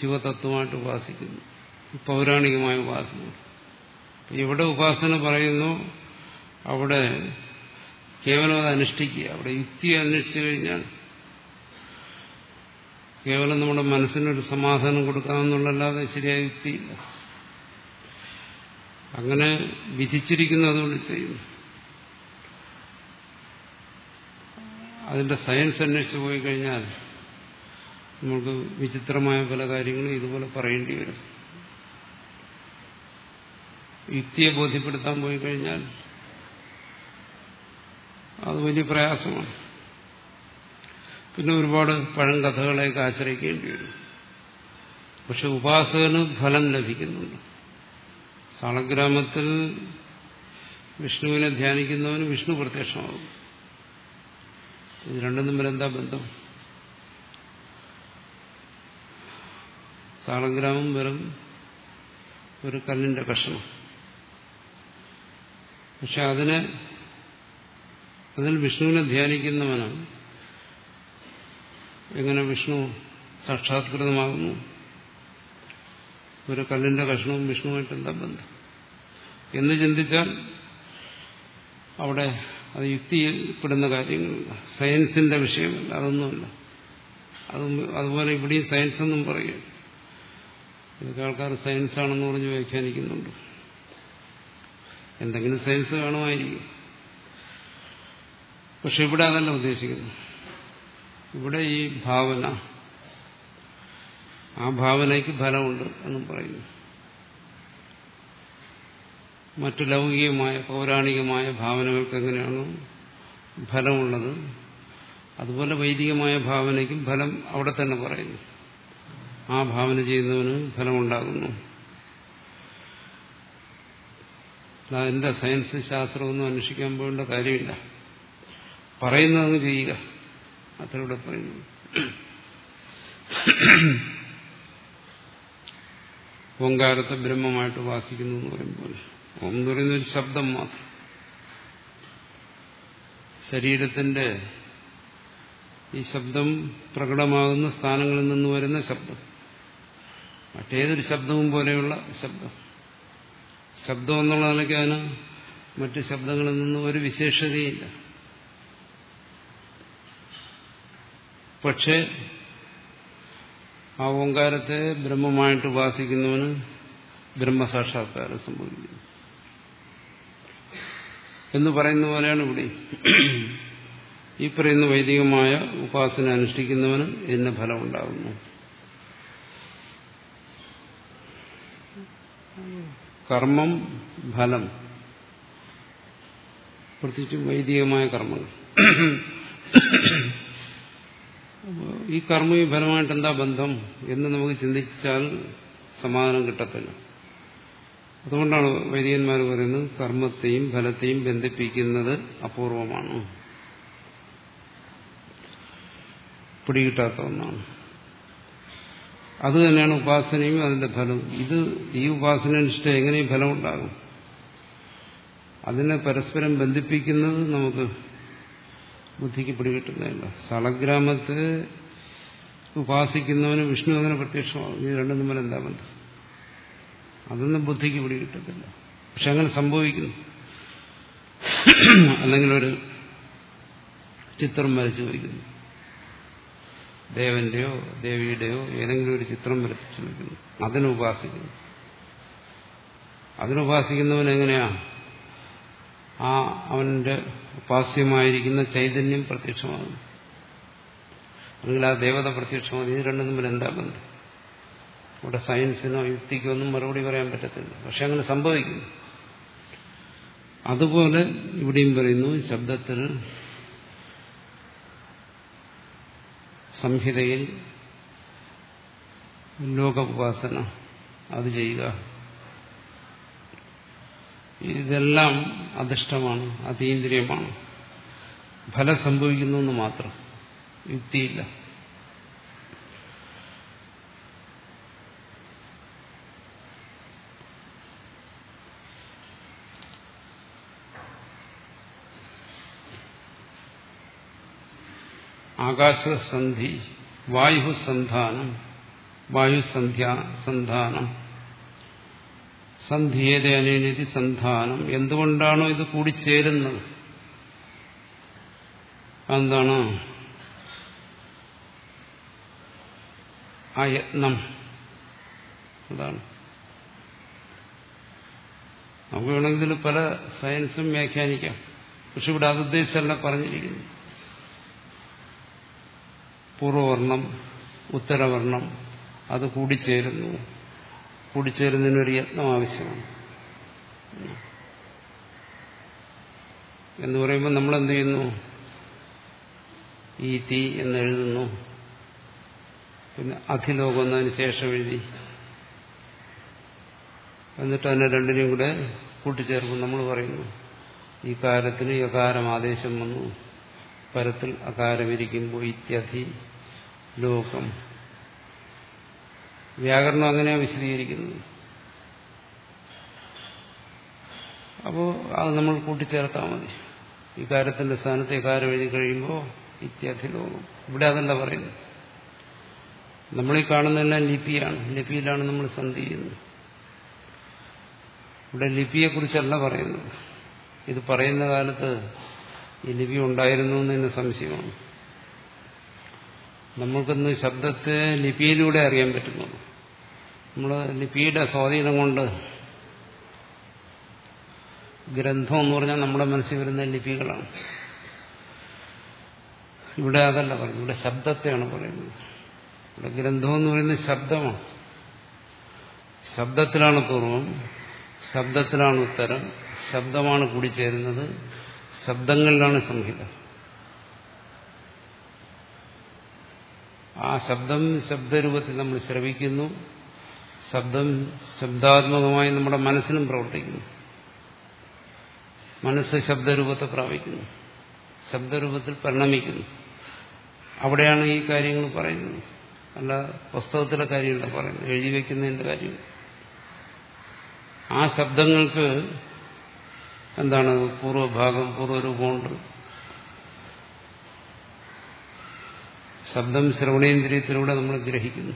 ശിവതത്വമായിട്ട് ഉപാസിക്കുന്നു. പൗരാണികമായ ഉപാസന. ഇവിടെ ഉപാസന പറയുന്നു അവിടെ കേവലം അത് അനുഷ്ഠിക്കുക. അവിടെ യുക്തി അന്വേഷിച്ചു കഴിഞ്ഞാൽ കേവലം നമ്മുടെ മനസ്സിനൊരു സമാധാനം കൊടുക്കാമെന്നുള്ളല്ലാതെ ശരിയായ യുക്തിയില്ല. അങ്ങനെ വിധിച്ചിരിക്കുന്നതുകൊണ്ട് ചെയ്യുന്നു. അതിന്റെ സയൻസ് അന്വേഷിച്ചു പോയി കഴിഞ്ഞാൽ നമുക്ക് വിചിത്രമായ പല കാര്യങ്ങളും ഇതുപോലെ പറയേണ്ടി വരും. യുക്തിയെ ബോധ്യപ്പെടുത്താൻ പോയി കഴിഞ്ഞാൽ അത് വലിയ പ്രയാസമാണ്. പിന്നെ ഒരുപാട് പഴങ്കഥകളെയൊക്കെ ആശ്രയിക്കേണ്ടി വരും പക്ഷെ ഉപാസകന് ഫലം ലഭിക്കുന്നുണ്ട്. സാളഗ്രാമത്തിൽ വിഷ്ണുവിനെ ധ്യാനിക്കുന്നവന് വിഷ്ണു പ്രത്യക്ഷമാകും. ഇത് രണ്ടും തമ്മിൽ എന്താ ബന്ധം? സാളഗ്രാമം വെറും ഒരു കല്ലിന്റെ കഷണം. പക്ഷെ അതിനെ അതിൽ വിഷ്ണുവിനെ ധ്യാനിക്കുന്നവനാണ് എങ്ങനെ വിഷ്ണു സാക്ഷാത്കൃതമാകുന്നു? ഒരു കല്ലിന്റെ കഷ്ണവും വിഷ്ണുവായിട്ടെന്താ ബന്ധം. എന്ന് ചിന്തിച്ചാൽ അവിടെ അത് യുക്തിയിൽപ്പെടുന്ന കാര്യങ്ങളില്ല. സയൻസിന്റെ വിഷയമല്ല അതൊന്നുമല്ല. അതും അതുപോലെ ഇവിടെയും സയൻസ് എന്നും പറയും. ഇതൊക്കെ ആൾക്കാർ സയൻസാണെന്ന് പറഞ്ഞ് വ്യാഖ്യാനിക്കുന്നുണ്ട്. എന്തെങ്കിലും സയൻസ് കാണുമായിരിക്കും പക്ഷെ ഇവിടെ അതല്ല ഉദ്ദേശിക്കുന്നു ഇവിടെ ഈ ഭാവന ആ ഭാവനയ്ക്ക് ഫലമുണ്ട് എന്നും പറയുന്നു. മറ്റു ലൗകികമായ പൗരാണികമായ ഭാവനകൾക്ക് എങ്ങനെയാണോ ഫലമുള്ളത് അതുപോലെ വൈദികമായ ഭാവനയ്ക്കും ഫലം അവിടെ തന്നെ പറയുന്നു. ആ ഭാവന ചെയ്യുന്നവന് ഫലമുണ്ടാകുന്നു. അതിന്റെ സയൻസ് ശാസ്ത്രമൊന്നും അന്വേഷിക്കാൻ പോകേണ്ട കാര്യമില്ല. പറയുന്നതങ്ങ് ചെയ്യുക. അത്ര ഇവിടെ പറയുന്നു ഓങ്കാരത്തെ ബ്രഹ്മമായിട്ട് വാസിക്കുന്നു എന്ന് പറയുമ്പോൾ ഓം എന്ന് പറയുന്ന ഒരു ശബ്ദം മാത്രം. ശരീരത്തിന്റെ ഈ ശബ്ദം പ്രകടമാകുന്ന സ്ഥാനങ്ങളിൽ നിന്ന് വരുന്ന ശബ്ദം. മറ്റേതൊരു ശബ്ദവും പോലെയുള്ള ശബ്ദം. ശബ്ദം എന്നുള്ള നിലയ്ക്ക് മറ്റ് ശബ്ദങ്ങളിൽ നിന്നും ഒരു വിശേഷതയില്ല. പക്ഷേ ആ ഓങ്കാരത്തെ ബ്രഹ്മമായിട്ട് ഉപാസിക്കുന്നവന് ബ്രഹ്മസാക്ഷാത്കാരം സംഭവിക്കുന്നു. എന്ന് പറയുന്ന പോലെയാണ് ഇവിടെ. ഈ പറയുന്ന വൈദികമായ ഉപാസന അനുഷ്ഠിക്കുന്നവന് ഇതിന് ഫലം ഉണ്ടാകുന്നു. കർമ്മം ഫലം. പ്രത്യേകിച്ചും വൈദികമായ കർമ്മങ്ങൾ. ഈ കർമ്മ ഫലമായിട്ട് എന്താ ബന്ധം എന്ന് നമുക്ക് ചിന്തിച്ചാൽ സമാധാനം കിട്ടത്തില്ല. അതുകൊണ്ടാണ് വൈദികന്മാർ പറയുന്നത് കർമ്മത്തെയും ഫലത്തെയും ബന്ധിപ്പിക്കുന്നത് അപൂർവമാണ്. പിടികിട്ടാത്ത ഒന്നാണ്. അത് തന്നെയാണ് ഉപാസനയും അതിന്റെ ഫലവും. ഇത് ഈ ഉപാസനനിഷ്ഠ എങ്ങനെ ഫലം ഉണ്ടാകും? അതിനെ പരസ്പരം ബന്ധിപ്പിക്കുന്നത് നമുക്ക് ബുദ്ധിക്ക് പിടികിട്ടുന്നതല്ല സ്ഥലഗ്രാമത്തെ ഉപാസിക്കുന്നവന് വിഷ്ണു അങ്ങനെ പ്രത്യക്ഷമാകും. ഇത് രണ്ടും തമ്മിൽ എന്താ ബന്ധം? അതൊന്നും ബുദ്ധിക്ക് പിടികിട്ടത്തില്ല പക്ഷെ അങ്ങനെ സംഭവിക്കുന്നു. അല്ലെങ്കിൽ ഒരു ചിത്രം വരച്ചു വയ്ക്കുന്നു. ദേവന്റെയോ ദേവിയുടെയോ ഏതെങ്കിലും ഒരു ചിത്രം വരച്ചു വയ്ക്കുന്നു അതിനുപാസിക്കുന്നു അതിനുപാസിക്കുന്നവൻ എങ്ങനെയാ? ആ അവന്റെ ഉപാസ്യമായിരിക്കുന്ന ചൈതന്യം പ്രത്യക്ഷമാകുന്നു. അല്ലെങ്കിൽ ആ ദേവത പ്രത്യക്ഷമാകുന്നു. ഇത് രണ്ടും തമ്മിൽ എന്താ ബന്ധം? ഇവിടെ സയൻസിനോ യുക്തിക്കോ ഒന്നും മറുപടി പറയാൻ പറ്റത്തില്ല. പക്ഷെ അങ്ങനെ സംഭവിക്കുന്നു. അതുപോലെ ഇവിടെയും പറയുന്നു ശബ്ദത്തിൽ സംഹിതയിൽ ലോക ഉപാസന അത് ചെയ്യുക. ഇതെല്ലാം അധിഷ്ഠമാണ് അതീന്ദ്രിയമാണ്. ഫലം സംഭവിക്കുന്നു എന്ന് മാത്രം യുക്തിയില്ല. ആകാശസന്ധി വായുസന്ധാനം വായുസന്ധ്യ സന്ധാനം. സന്ധിയേത അനേനിധി സന്ധാനം. എന്തുകൊണ്ടാണോ ഇത് കൂടിച്ചേരുന്നത്? എന്താണ് ആ യത്നം. അതാണ്. നമുക്ക് വേണമെങ്കിൽ പല സയൻസും വ്യാഖ്യാനിക്കാം. പക്ഷെ ഇവിടെ അതുദ്ദേശമല്ല പറഞ്ഞിരിക്കുന്നു പൂർവവർണം ഉത്തരവർണം അത് കൂടിച്ചേരുന്നു. കൂടിച്ചേരുന്നതിനൊരു യത്നം ആവശ്യമാണ്. എന്ന് പറയുമ്പോൾ നമ്മൾ എന്ത് ചെയ്യുന്നു? ഈ തീ എന്നെഴുതുന്നു. പിന്നെ അധിലോകം എന്നതിന് ശേഷം എഴുതി. എന്നിട്ട് അതിനെ രണ്ടിനെയും കൂടെ കൂട്ടിച്ചേർക്കും നമ്മൾ പറയുന്നു ഈ കാലത്തിന് യകാരം ആദേശം വന്നു. പരത്തിൽ അകാരമിരിക്കുമ്പോൾ ഇത്യധി ലോകം. വ്യാകരണം അങ്ങനെയാണ് വിശദീകരിക്കുന്നത് അപ്പോൾ അത് നമ്മൾ കൂട്ടിച്ചേർത്താൽ മതി. ഈ കാര്യത്തിന്റെ സ്ഥാനത്ത് കാര്യം എഴുതി കഴിയുമ്പോൾ ഇത്യാദി ലോകം. ഇവിടെ അതല്ല പറയുന്നത്. നമ്മളീ കാണുന്നതെല്ലാം ലിപിയാണ്. ലിപിയിലാണ് നമ്മൾ സന്ധി ചെയ്യുന്നത്. ഇവിടെ ലിപിയെ ലിപിയെക്കുറിച്ചല്ല പറയുന്നത്. ഇത് പറയുന്ന കാലത്ത് ഈ ലിപി ഉണ്ടായിരുന്നു എന്നതിന് സംശയമാണ്. നമ്മൾക്കിന്ന് ശബ്ദത്തെ ലിപിയിലൂടെ അറിയാൻ പറ്റുന്നുള്ളൂ നമ്മൾ ലിപിയുടെ സ്വാധീനം കൊണ്ട് ഗ്രന്ഥം എന്ന് പറഞ്ഞാൽ നമ്മുടെ മനസ്സിൽ വരുന്ന ലിപികളാണ് ഇവിടെ അതല്ല പറയുന്നത്. ഇവിടെ ശബ്ദത്തെയാണ് പറയുന്നത്. ഇവിടെ ഗ്രന്ഥം എന്ന് പറയുന്നത് ശബ്ദമാണ്. ശബ്ദത്തിലാണ് പൂർവം ശബ്ദത്തിലാണ് ഉത്തരം ശബ്ദമാണ് കൂടിച്ചേരുന്നത് ശബ്ദങ്ങളിലാണ് സംഹിത. ആ ശബ്ദം ശബ്ദരൂപത്തിൽ നമ്മൾ ശ്രവിക്കുന്നു. ശബ്ദം ശബ്ദാത്മകമായി നമ്മുടെ മനസ്സിനും പ്രവർത്തിക്കുന്നു. മനസ്സ് ശബ്ദരൂപത്തെ പ്രാപിക്കുന്നു. ശബ്ദരൂപത്തിൽ പരിണമിക്കുന്നു. അവിടെയാണ് ഈ കാര്യങ്ങൾ പറയുന്നത്. അല്ല പുസ്തകത്തിലെ കാര്യമല്ല പറയുന്നത്. എഴുതി വയ്ക്കുന്നതിന്റെ കാര്യം. ആ ശബ്ദങ്ങൾക്ക് എന്താണ്? പൂർവഭാഗം പൂർവരൂപമുണ്ട്. ശബ്ദം ശ്രവണേന്ദ്രിയത്തിലൂടെ നമ്മൾ ഗ്രഹിക്കുന്നു.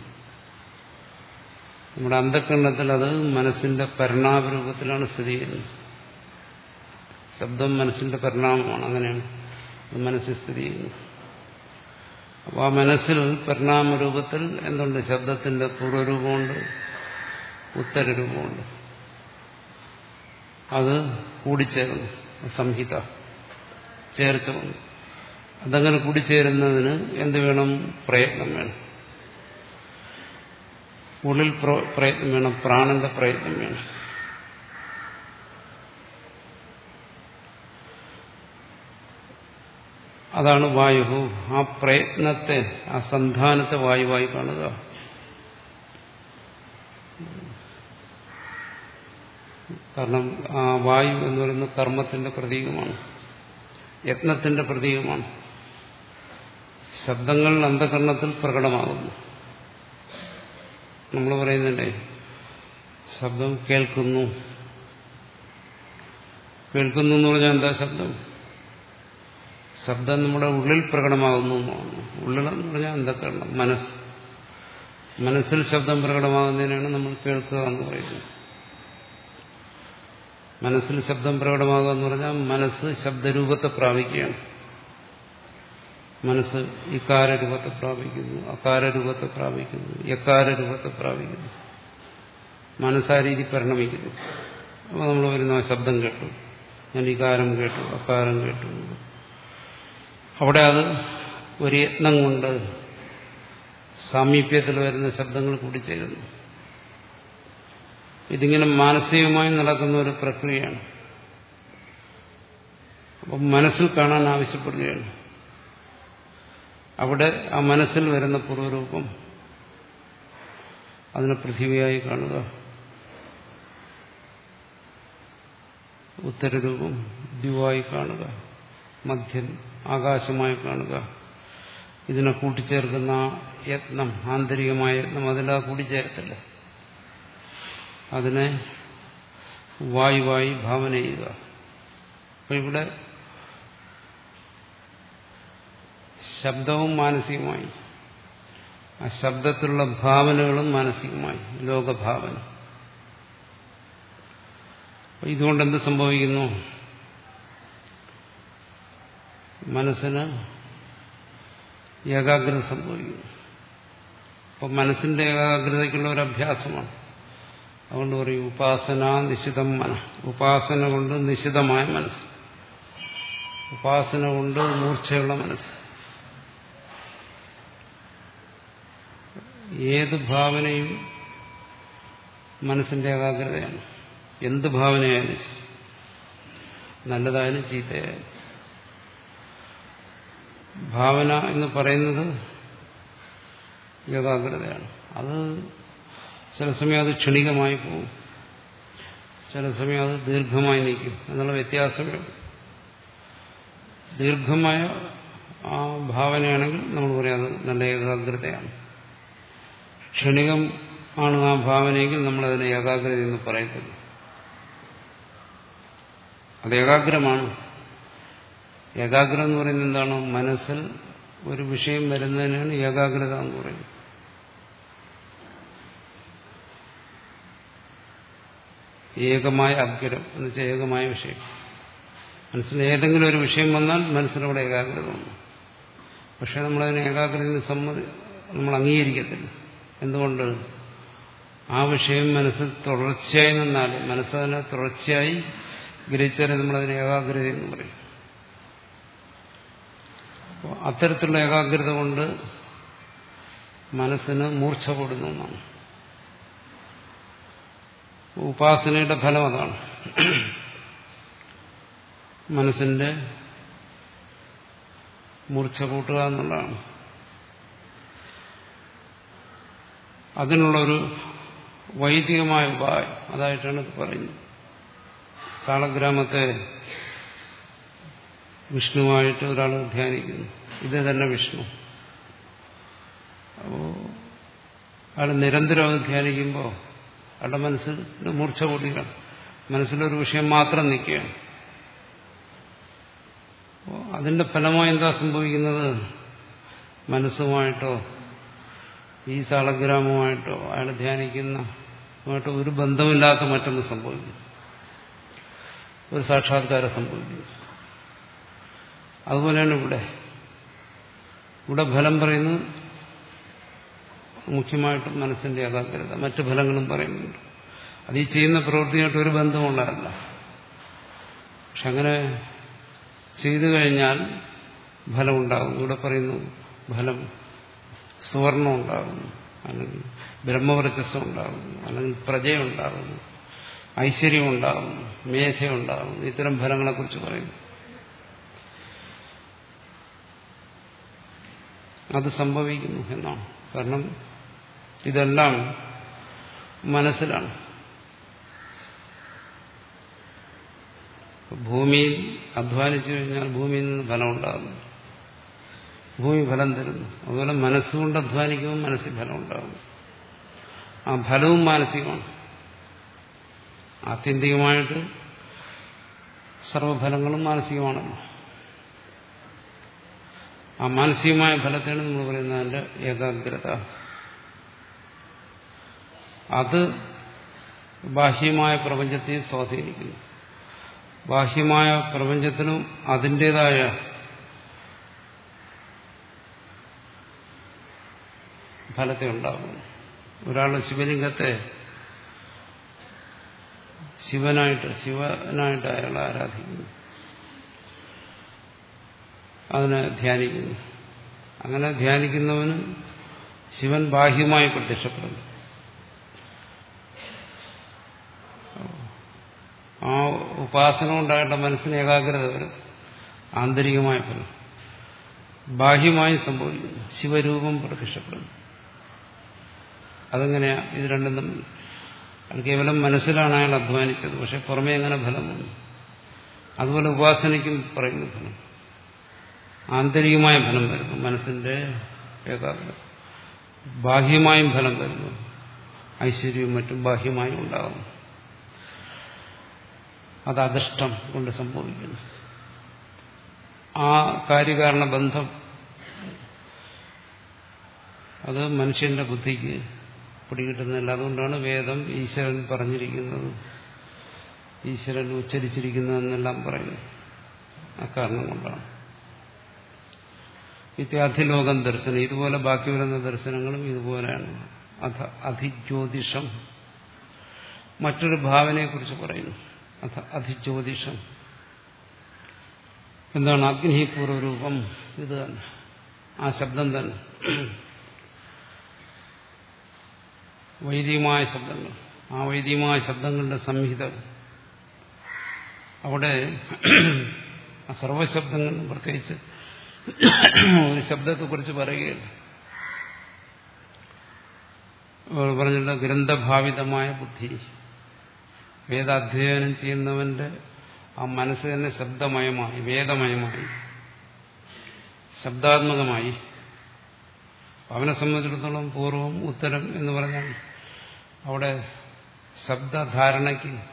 നമ്മുടെ അന്ധക്കരണത്തിൽ അത് മനസ്സിന്റെ പരിണാമരൂപത്തിലാണ് സ്ഥിതി ചെയ്യുന്നത്. ശബ്ദം മനസ്സിന്റെ പരിണാമമാണ് അങ്ങനെയാണ് മനസ്സ് മനസ്സിൽ സ്ഥിതി ചെയ്യുന്നത്. അപ്പോൾ ആ മനസ്സിൽ പരിണാമരൂപത്തിൽ എന്തുണ്ട്? ശബ്ദത്തിന്റെ പൂർവരൂപമുണ്ട് ഉത്തരരൂപമുണ്ട്. അത് കൂടിച്ചേർന്നു സംഹിത ചേർച്ച അതങ്ങനെ കൂടിച്ചേരുന്നതിന് എന്ത് വേണം? പ്രയത്നം വേണം. ഉള്ളിൽ പ്രയത്നം വേണം. പ്രാണന്റെ പ്രയത്നം വേണം. അതാണ് വായു ആ പ്രയത്നത്തെ ആ സന്ധാനത്തെ വായുവായി കാണുക. കാരണം ആ വായു എന്ന് പറയുന്നത് കർമ്മത്തിന്റെ പ്രതീകമാണ്. യത്നത്തിന്റെ പ്രതീകമാണ്. ശബ്ദങ്ങൾ അന്ധകരണത്തിൽ പ്രകടമാകുന്നു. നമ്മൾ പറയുന്നില്ലേ? ശബ്ദം കേൾക്കുന്നു. കേൾക്കുന്നു എന്ന് പറഞ്ഞാൽ എന്താ ശബ്ദം? ശബ്ദം നമ്മുടെ ഉള്ളിൽ പ്രകടമാകുന്നു എന്നാണ്. ഉള്ളിലെന്ന് പറഞ്ഞാൽ അന്ധകരണം മനസ്സ്. മനസ്സിൽ ശബ്ദം പ്രകടമാകുന്നതിനാണ് നമ്മൾ കേൾക്കുക എന്ന് പറയുന്നത്. മനസ്സിൽ ശബ്ദം പ്രകടമാകുക എന്ന് പറഞ്ഞാൽ മനസ്സ് ശബ്ദരൂപത്തെ പ്രാപിക്കുകയാണ്. മനസ്സ് ഇക്കാര രൂപത്തെ പ്രാപിക്കുന്നു അകാര രൂപത്തെ പ്രാപിക്കുന്നു യക്കാര രൂപത്തെ പ്രാപിക്കുന്നു. മനസ്സാ രീതി പരിണമിക്കുന്നു. അപ്പോൾ നമ്മൾ വരുന്ന ശബ്ദം കേട്ടു. ഞാൻ ഇകാരം കേട്ടു അക്കാരം കേട്ടു. അവിടെ അത് ഒരു യത്നം കൊണ്ട് സാമീപ്യത്തിൽ വരുന്ന ശബ്ദങ്ങൾ കൂടി ചേരുന്നു. ഇതിങ്ങനെ മാനസികമായി നടക്കുന്ന ഒരു പ്രക്രിയയാണ്. അപ്പം മനസ്സിൽ കാണാൻ ആവശ്യപ്പെടുകയാണ്. അവിടെ ആ മനസ്സിൽ വരുന്ന പൂർവരൂപം അതിനെ പൃഥിവിയായി കാണുക. ഉത്തരരൂപം ദ്യുവായി കാണുക. മധ്യൻ ആകാശമായി കാണുക. ഇതിനെ കൂട്ടിച്ചേർക്കുന്ന യത്നം ആന്തരികമായ യത്നം അതിലാ കൂട്ടിച്ചേർത്തില്ല അതിനെ വായുവായി ഭാവന ചെയ്യുക. അപ്പൊ ഇവിടെ ശബ്ദവും മാനസികമായി. ആ ശബ്ദത്തിലുള്ള ഭാവനകളും മാനസികമായി. ലോകഭാവന. ഇതുകൊണ്ട് എന്ത് സംഭവിക്കുന്നു? മനസ്സിന് ഏകാഗ്രത സംഭവിക്കുന്നു. അപ്പം മനസ്സിന്റെ ഏകാഗ്രതയ്ക്കുള്ള ഒരു അഭ്യാസമാണ്. അതുകൊണ്ട് പറയും ഉപാസന നിശിതം മന. ഉപാസന കൊണ്ട് നിശിതമായ മനസ്സ്. ഉപാസന കൊണ്ട് മൂർച്ചയുള്ള മനസ്സ്. ഏത് ഭാവനയും മനസ്സിന്റെ ഏകാഗ്രതയാണ്. എന്ത് ഭാവനയായാലും ശരി. നല്ലതായാലും ചീത്തയായാലും. ഭാവന എന്ന് പറയുന്നത് ഏകാഗ്രതയാണ്. അത് ചില സമയം അത് ക്ഷണികമായി പോകും. ചില സമയം അത് ദീർഘമായി നിൽക്കും എന്നുള്ള വ്യത്യാസമേ ദീർഘമായ ആ ഭാവനയാണെങ്കിൽ നമ്മൾ പറയാം അത് നല്ല ഏകാഗ്രതയാണ്. ക്ഷണികം ആണ് ആ ഭാവനയെങ്കിൽ നമ്മളതിനെ ഏകാഗ്രത എന്ന് പറയത്തില്ല. അത് ഏകാഗ്രമാണ്. ഏകാഗ്രം എന്ന് പറയുന്നത് എന്താണ്? മനസ്സിൽ ഒരു വിഷയം വരുന്നതിനാണ് ഏകാഗ്രത എന്ന് പറയുന്നത്. ഏകമായ അഗ്രം എന്ന് വെച്ചാൽ ഏകമായ വിഷയം. മനസ്സിൽ ഏതെങ്കിലും ഒരു വിഷയം വന്നാൽ മനസ്സിലൂടെ ഏകാഗ്രത വന്നു. പക്ഷെ നമ്മളതിനെ ഏകാഗ്രത സമ്മതി നമ്മൾ അംഗീകരിക്കത്തില്ല. എന്തുകൊണ്ട്? ആ വിഷയം മനസ്സിൽ തുടർച്ചയായി നിന്നാൽ മനസ്സതിനെ തുടർച്ചയായി ഗ്രഹിച്ചാലേ നമ്മളതിനെ ഏകാഗ്രത എന്ന് പറയും. അപ്പോൾ അത്തരത്തിലുള്ള ഏകാഗ്രത കൊണ്ട് മനസ്സിന് മൂർച്ച കൂടുന്ന ഒന്നാണ് ഉപാസനയുടെ ഫലം അതാണ്. മനസ്സിന്റെ മൂർച്ച കൂട്ടുക എന്നുള്ളതാണ്. അതിനുള്ളൊരു വൈദികമായ ഉപായം അതായിട്ടാണ് ഇത് പറയുന്നത്. സാളഗ്രാമത്തെ വിഷ്ണുവായിട്ട് ഒരാൾ ധ്യാനിക്കുന്നു. ഇത് തന്നെ വിഷ്ണു. അപ്പോ അയാൾ നിരന്തരം അത് ധ്യാനിക്കുമ്പോൾ അയാളുടെ മനസ്സിൽ മൂർച്ച കൂടിയാണ് മനസ്സിലൊരു വിഷയം മാത്രം നിൽക്കുകയാണ്. അതിന്റെ ഫലമായി എന്താ സംഭവിക്കുന്നത്? മനസ്സുമായിട്ടോ ഈ സാളഗ്രാമമായിട്ടോ അയാൾ ധ്യാനിക്കുന്ന ഒരു ബന്ധമില്ലാത്ത മറ്റൊന്ന് സംഭവിക്കും ഒരു സാക്ഷാത്കാരം സംഭവിക്കും അതുപോലെയാണ് ഇവിടെ. ഇവിടെ ഫലം പറയുന്നു മുഖ്യമായിട്ടും മനസ്സിന്റെ ഏകാഗ്രത. മറ്റു ഫലങ്ങളും പറയുന്നുണ്ട്. അത് ഈ ചെയ്യുന്ന പ്രവൃത്തിയായിട്ട് ഒരു ബന്ധമുള്ളതല്ല പക്ഷെ അങ്ങനെ ചെയ്തു കഴിഞ്ഞാൽ ഫലമുണ്ടാകും. ഇവിടെ പറയുന്നു ഫലം സുവർണം ഉണ്ടാകുന്നു അല്ലെങ്കിൽ ബ്രഹ്മവർച്ചസ്വം ഉണ്ടാകുന്നു അല്ലെങ്കിൽ പ്രജയുണ്ടാകുന്നു. ഐശ്വര്യം ഉണ്ടാകുന്നു മേധയുണ്ടാകുന്നു. ഇത്തരം ഫലങ്ങളെക്കുറിച്ച് പറയുന്നു. അത് സംഭവിക്കുന്നു എന്നാണ്. കാരണം ഇതെല്ലാം മനസ്സിലാണ്. ഭൂമിയിൽ അധ്വാനിച്ചു കഴിഞ്ഞാൽ ഭൂമിയിൽ നിന്ന് ഫലം ഉണ്ടാകുന്നു ഭൂമി ഫലം തരുന്നു. അതുപോലെ മനസ്സുകൊണ്ട് അധ്വാനിക്കുമ്പോൾ മനസ്സിൽ ഫലം ഉണ്ടാകും ആ ഫലവും മാനസികമാണ്. ആത്യന്തികമായിട്ട് സർവഫലങ്ങളും മാനസികമാണല്ലോ ആ മാനസികമായ ഫലത്തെയാണ് നമ്മൾ പറയുന്നത് അതിന്റെ ഏകാഗ്രത. അത് ബാഹ്യമായ പ്രപഞ്ചത്തെ സ്വാധീനിക്കുന്നു. ബാഹ്യമായ പ്രപഞ്ചത്തിനും അതിന്റെതായ ഫലത്തെ ഉണ്ടാകും ഒരാൾ ശിവലിംഗത്തെ ശിവനായിട്ട് ശിവനായിട്ട് അയാൾ ആരാധിക്കുന്നു. അതിനെ ധ്യാനിക്കുന്നു. അങ്ങനെ ധ്യാനിക്കുന്നവന് ശിവൻ ബാഹ്യമായി പ്രത്യക്ഷപ്പെടുന്നു. ആ ഉപാസന കൊണ്ടാകേണ്ട മനസ്സിന് ഏകാഗ്രത വരും. ആന്തരികമായ ഫലം. ബാഹ്യമായി സംഭവിക്കുന്നു. ശിവരൂപം പ്രത്യക്ഷപ്പെടുന്നു. അതെങ്ങനെയാ? ഇത് രണ്ടും തമ്മിൽ കേവലം മനസ്സിലാണ് അയാൾ അധ്വാനിച്ചത്. പക്ഷെ പുറമേ എങ്ങനെ ഫലം അതുപോലെ ഉപാസനയ്ക്കും പറയുന്നു ഫലം. ആന്തരികമായ ഫലം വരുന്നു. മനസ്സിന്റെ ഏകാഗ്രത. ബാഹ്യമായും ഫലം വരുന്നു. ഐശ്വര്യവും മറ്റും ബാഹ്യമായും ഉണ്ടാകുന്നു. അത് അദൃഷ്ടം കൊണ്ട് സംഭവിക്കുന്നു. ആ കാര്യകാരണ ബന്ധം അത് മനുഷ്യന്റെ ബുദ്ധിക്ക് പിടികിട്ടുന്നില്ല അതുകൊണ്ടാണ് വേദം ഈശ്വരൻ പറഞ്ഞിരിക്കുന്നത്. ഈശ്വരൻ ഉച്ചരിച്ചിരിക്കുന്നതെന്നെല്ലാം പറയുന്നു. ആ കാരണം കൊണ്ടാണ്. ഇത്യാധിലോകം ദർശനം. ഇതുപോലെ ബാക്കി വരുന്ന ദർശനങ്ങളും ഇതുപോലെയാണ്. അധ അധിജ്യോതിഷം. മറ്റൊരു ഭാവനയെക്കുറിച്ച് പറയുന്നു. അധ അധിജ്യോതിഷം. എന്താണ്? അഗ്നിപൂർവരൂപം. ഇത് തന്നെ. ആ ശബ്ദം തന്നെ. വൈദികമായ ശബ്ദങ്ങൾ. ആ വൈദികമായ ശബ്ദങ്ങളുടെ സംഹിത അവിടെ ആ സർവശബ്ദങ്ങൾ പ്രത്യേകിച്ച് ഒരു ശബ്ദത്തെക്കുറിച്ച് പറയുകയില്ല. പറഞ്ഞിട്ടുള്ള ഗ്രന്ഥഭാവിതമായ ബുദ്ധി. വേദാധ്യയനം ചെയ്യുന്നവന്റെ ആ മനസ്സ് തന്നെ ശബ്ദമയമായി വേദമയമായി ശബ്ദാത്മകമായി. അവനെ സംബന്ധിച്ചിടത്തോളം പൂർവം ഉത്തരം എന്ന് പറഞ്ഞാൽ അവിടെ ശബ്ദധാരണയ്ക്ക്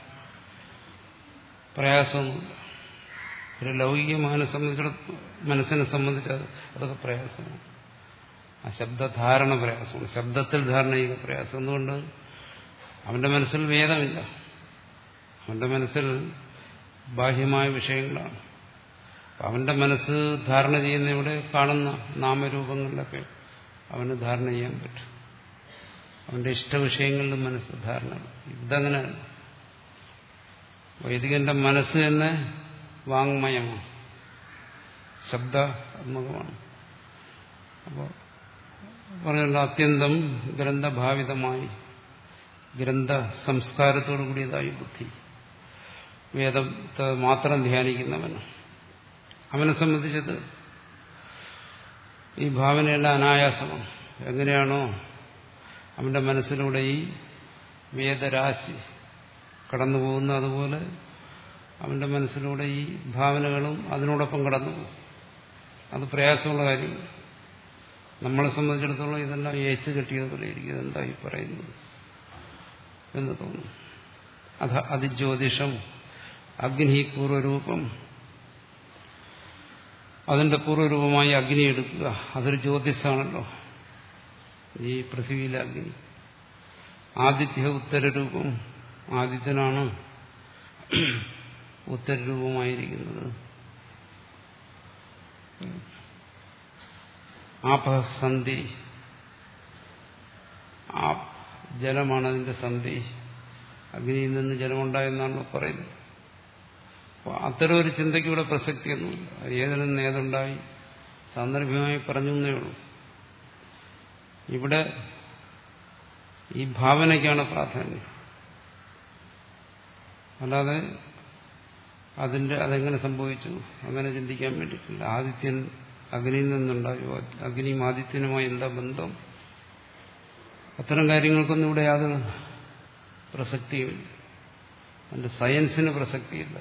പ്രയാസമൊന്നുമില്ല ഒരു ലൗകിക മനസ്സിനെ സംബന്ധിച്ചിടത്തോളം മനസ്സിനെ സംബന്ധിച്ച് അതൊക്കെ പ്രയാസമാണ്. ആ ശബ്ദധാരണ പ്രയാസമാണ്. ശബ്ദത്തിൽ ധാരണ ചെയ്യുന്ന പ്രയാസം. എന്തുകൊണ്ട്? അവന്റെ മനസ്സിൽ വേദമില്ല. അവന്റെ മനസ്സിൽ ബാഹ്യമായ വിഷയങ്ങളാണ്. അവന്റെ മനസ്സ് ധാരണ ചെയ്യുന്ന ഇവിടെ കാണുന്ന നാമരൂപങ്ങളിലൊക്കെ അവന് ധാരണ ചെയ്യാൻ പറ്റും. അവന്റെ ഇഷ്ടവിഷയങ്ങളിലും മനസ്സ് ധാരണ ഇതങ്ങനെ വൈദികന്റെ മനസ്സ് തന്നെ വാങ്മയമാണ്. ശബ്ദാത്മകമാണ് അപ്പോൾ പറഞ്ഞല്ലോ അത്യന്തം ഗ്രന്ഥഭാവിതമായി ഗ്രന്ഥ സംസ്കാരത്തോടു കൂടിയതായി ബുദ്ധി. വേദത്തെ മാത്രം ധ്യാനിക്കുന്നവന് അവനെ സംബന്ധിച്ചത് ഈ ഭാവനയെല്ലാം അനായാസമാണ്. എങ്ങനെയാണോ അവന്റെ മനസ്സിലൂടെ ഈ വേദരാശി കടന്നു പോകുന്ന അതുപോലെ അവന്റെ മനസ്സിലൂടെ ഈ ഭാവനകളും അതിനോടൊപ്പം കടന്നു അത് പ്രയാസമുള്ള കാര്യം. നമ്മളെ സംബന്ധിച്ചിടത്തോളം ഇതെല്ലാം ഏച്ച് കെട്ടിയത് പോലെ ഇരിക്കും. ഇതെന്താ ഈ പറയുന്നത്? എന്ന് തോന്നുന്നു അത് അതിജ്യോതിഷം അഗ്നി പൂർവരൂപം അതിന്റെ പൂർവരൂപമായി അഗ്നി എടുക്കുക. അതൊരു ജ്യോതിഷാണല്ലോ. ഈ പൃഥ്വിയിലെ ആദിത്യ ഉത്തരരൂപം ആദിത്യനാണ് ഉത്തരരൂപമായിരിക്കുന്നത്. ആപസന്ധി ആ ജലമാണ് അതിന്റെ സന്ധി. അഗ്നിയിൽ നിന്ന് ജലമുണ്ടായെന്നാണ് പറയുന്നത്. അപ്പോൾ അത്തരം ഒരു ചിന്തയ്ക്ക് ഇവിടെ പ്രസക്തിയൊന്നുമില്ല. ഏതിനും ഏതുണ്ടായി സാന്ദർഭ്യമായി പറഞ്ഞു എന്നേ ഉള്ളൂ. ഇവിടെ ഈ ഭാവനയ്ക്കാണ് പ്രാധാന്യം. അല്ലാതെ അതിന്റെ അതെങ്ങനെ സംഭവിച്ചു? അങ്ങനെ ചിന്തിക്കാൻ വേണ്ടിയിട്ടില്ല. ആദിത്യൻ അഗ്നിയിൽ നിന്നുണ്ടായോ അഗ്നിയും ആദിത്യനുമായി എന്താ ബന്ധം? അത്തരം കാര്യങ്ങൾക്കൊന്നും ഇവിടെ യാതൊരു പ്രസക്തിയുമില്ല. അതിന്റെ സയൻസിന് പ്രസക്തിയില്ല.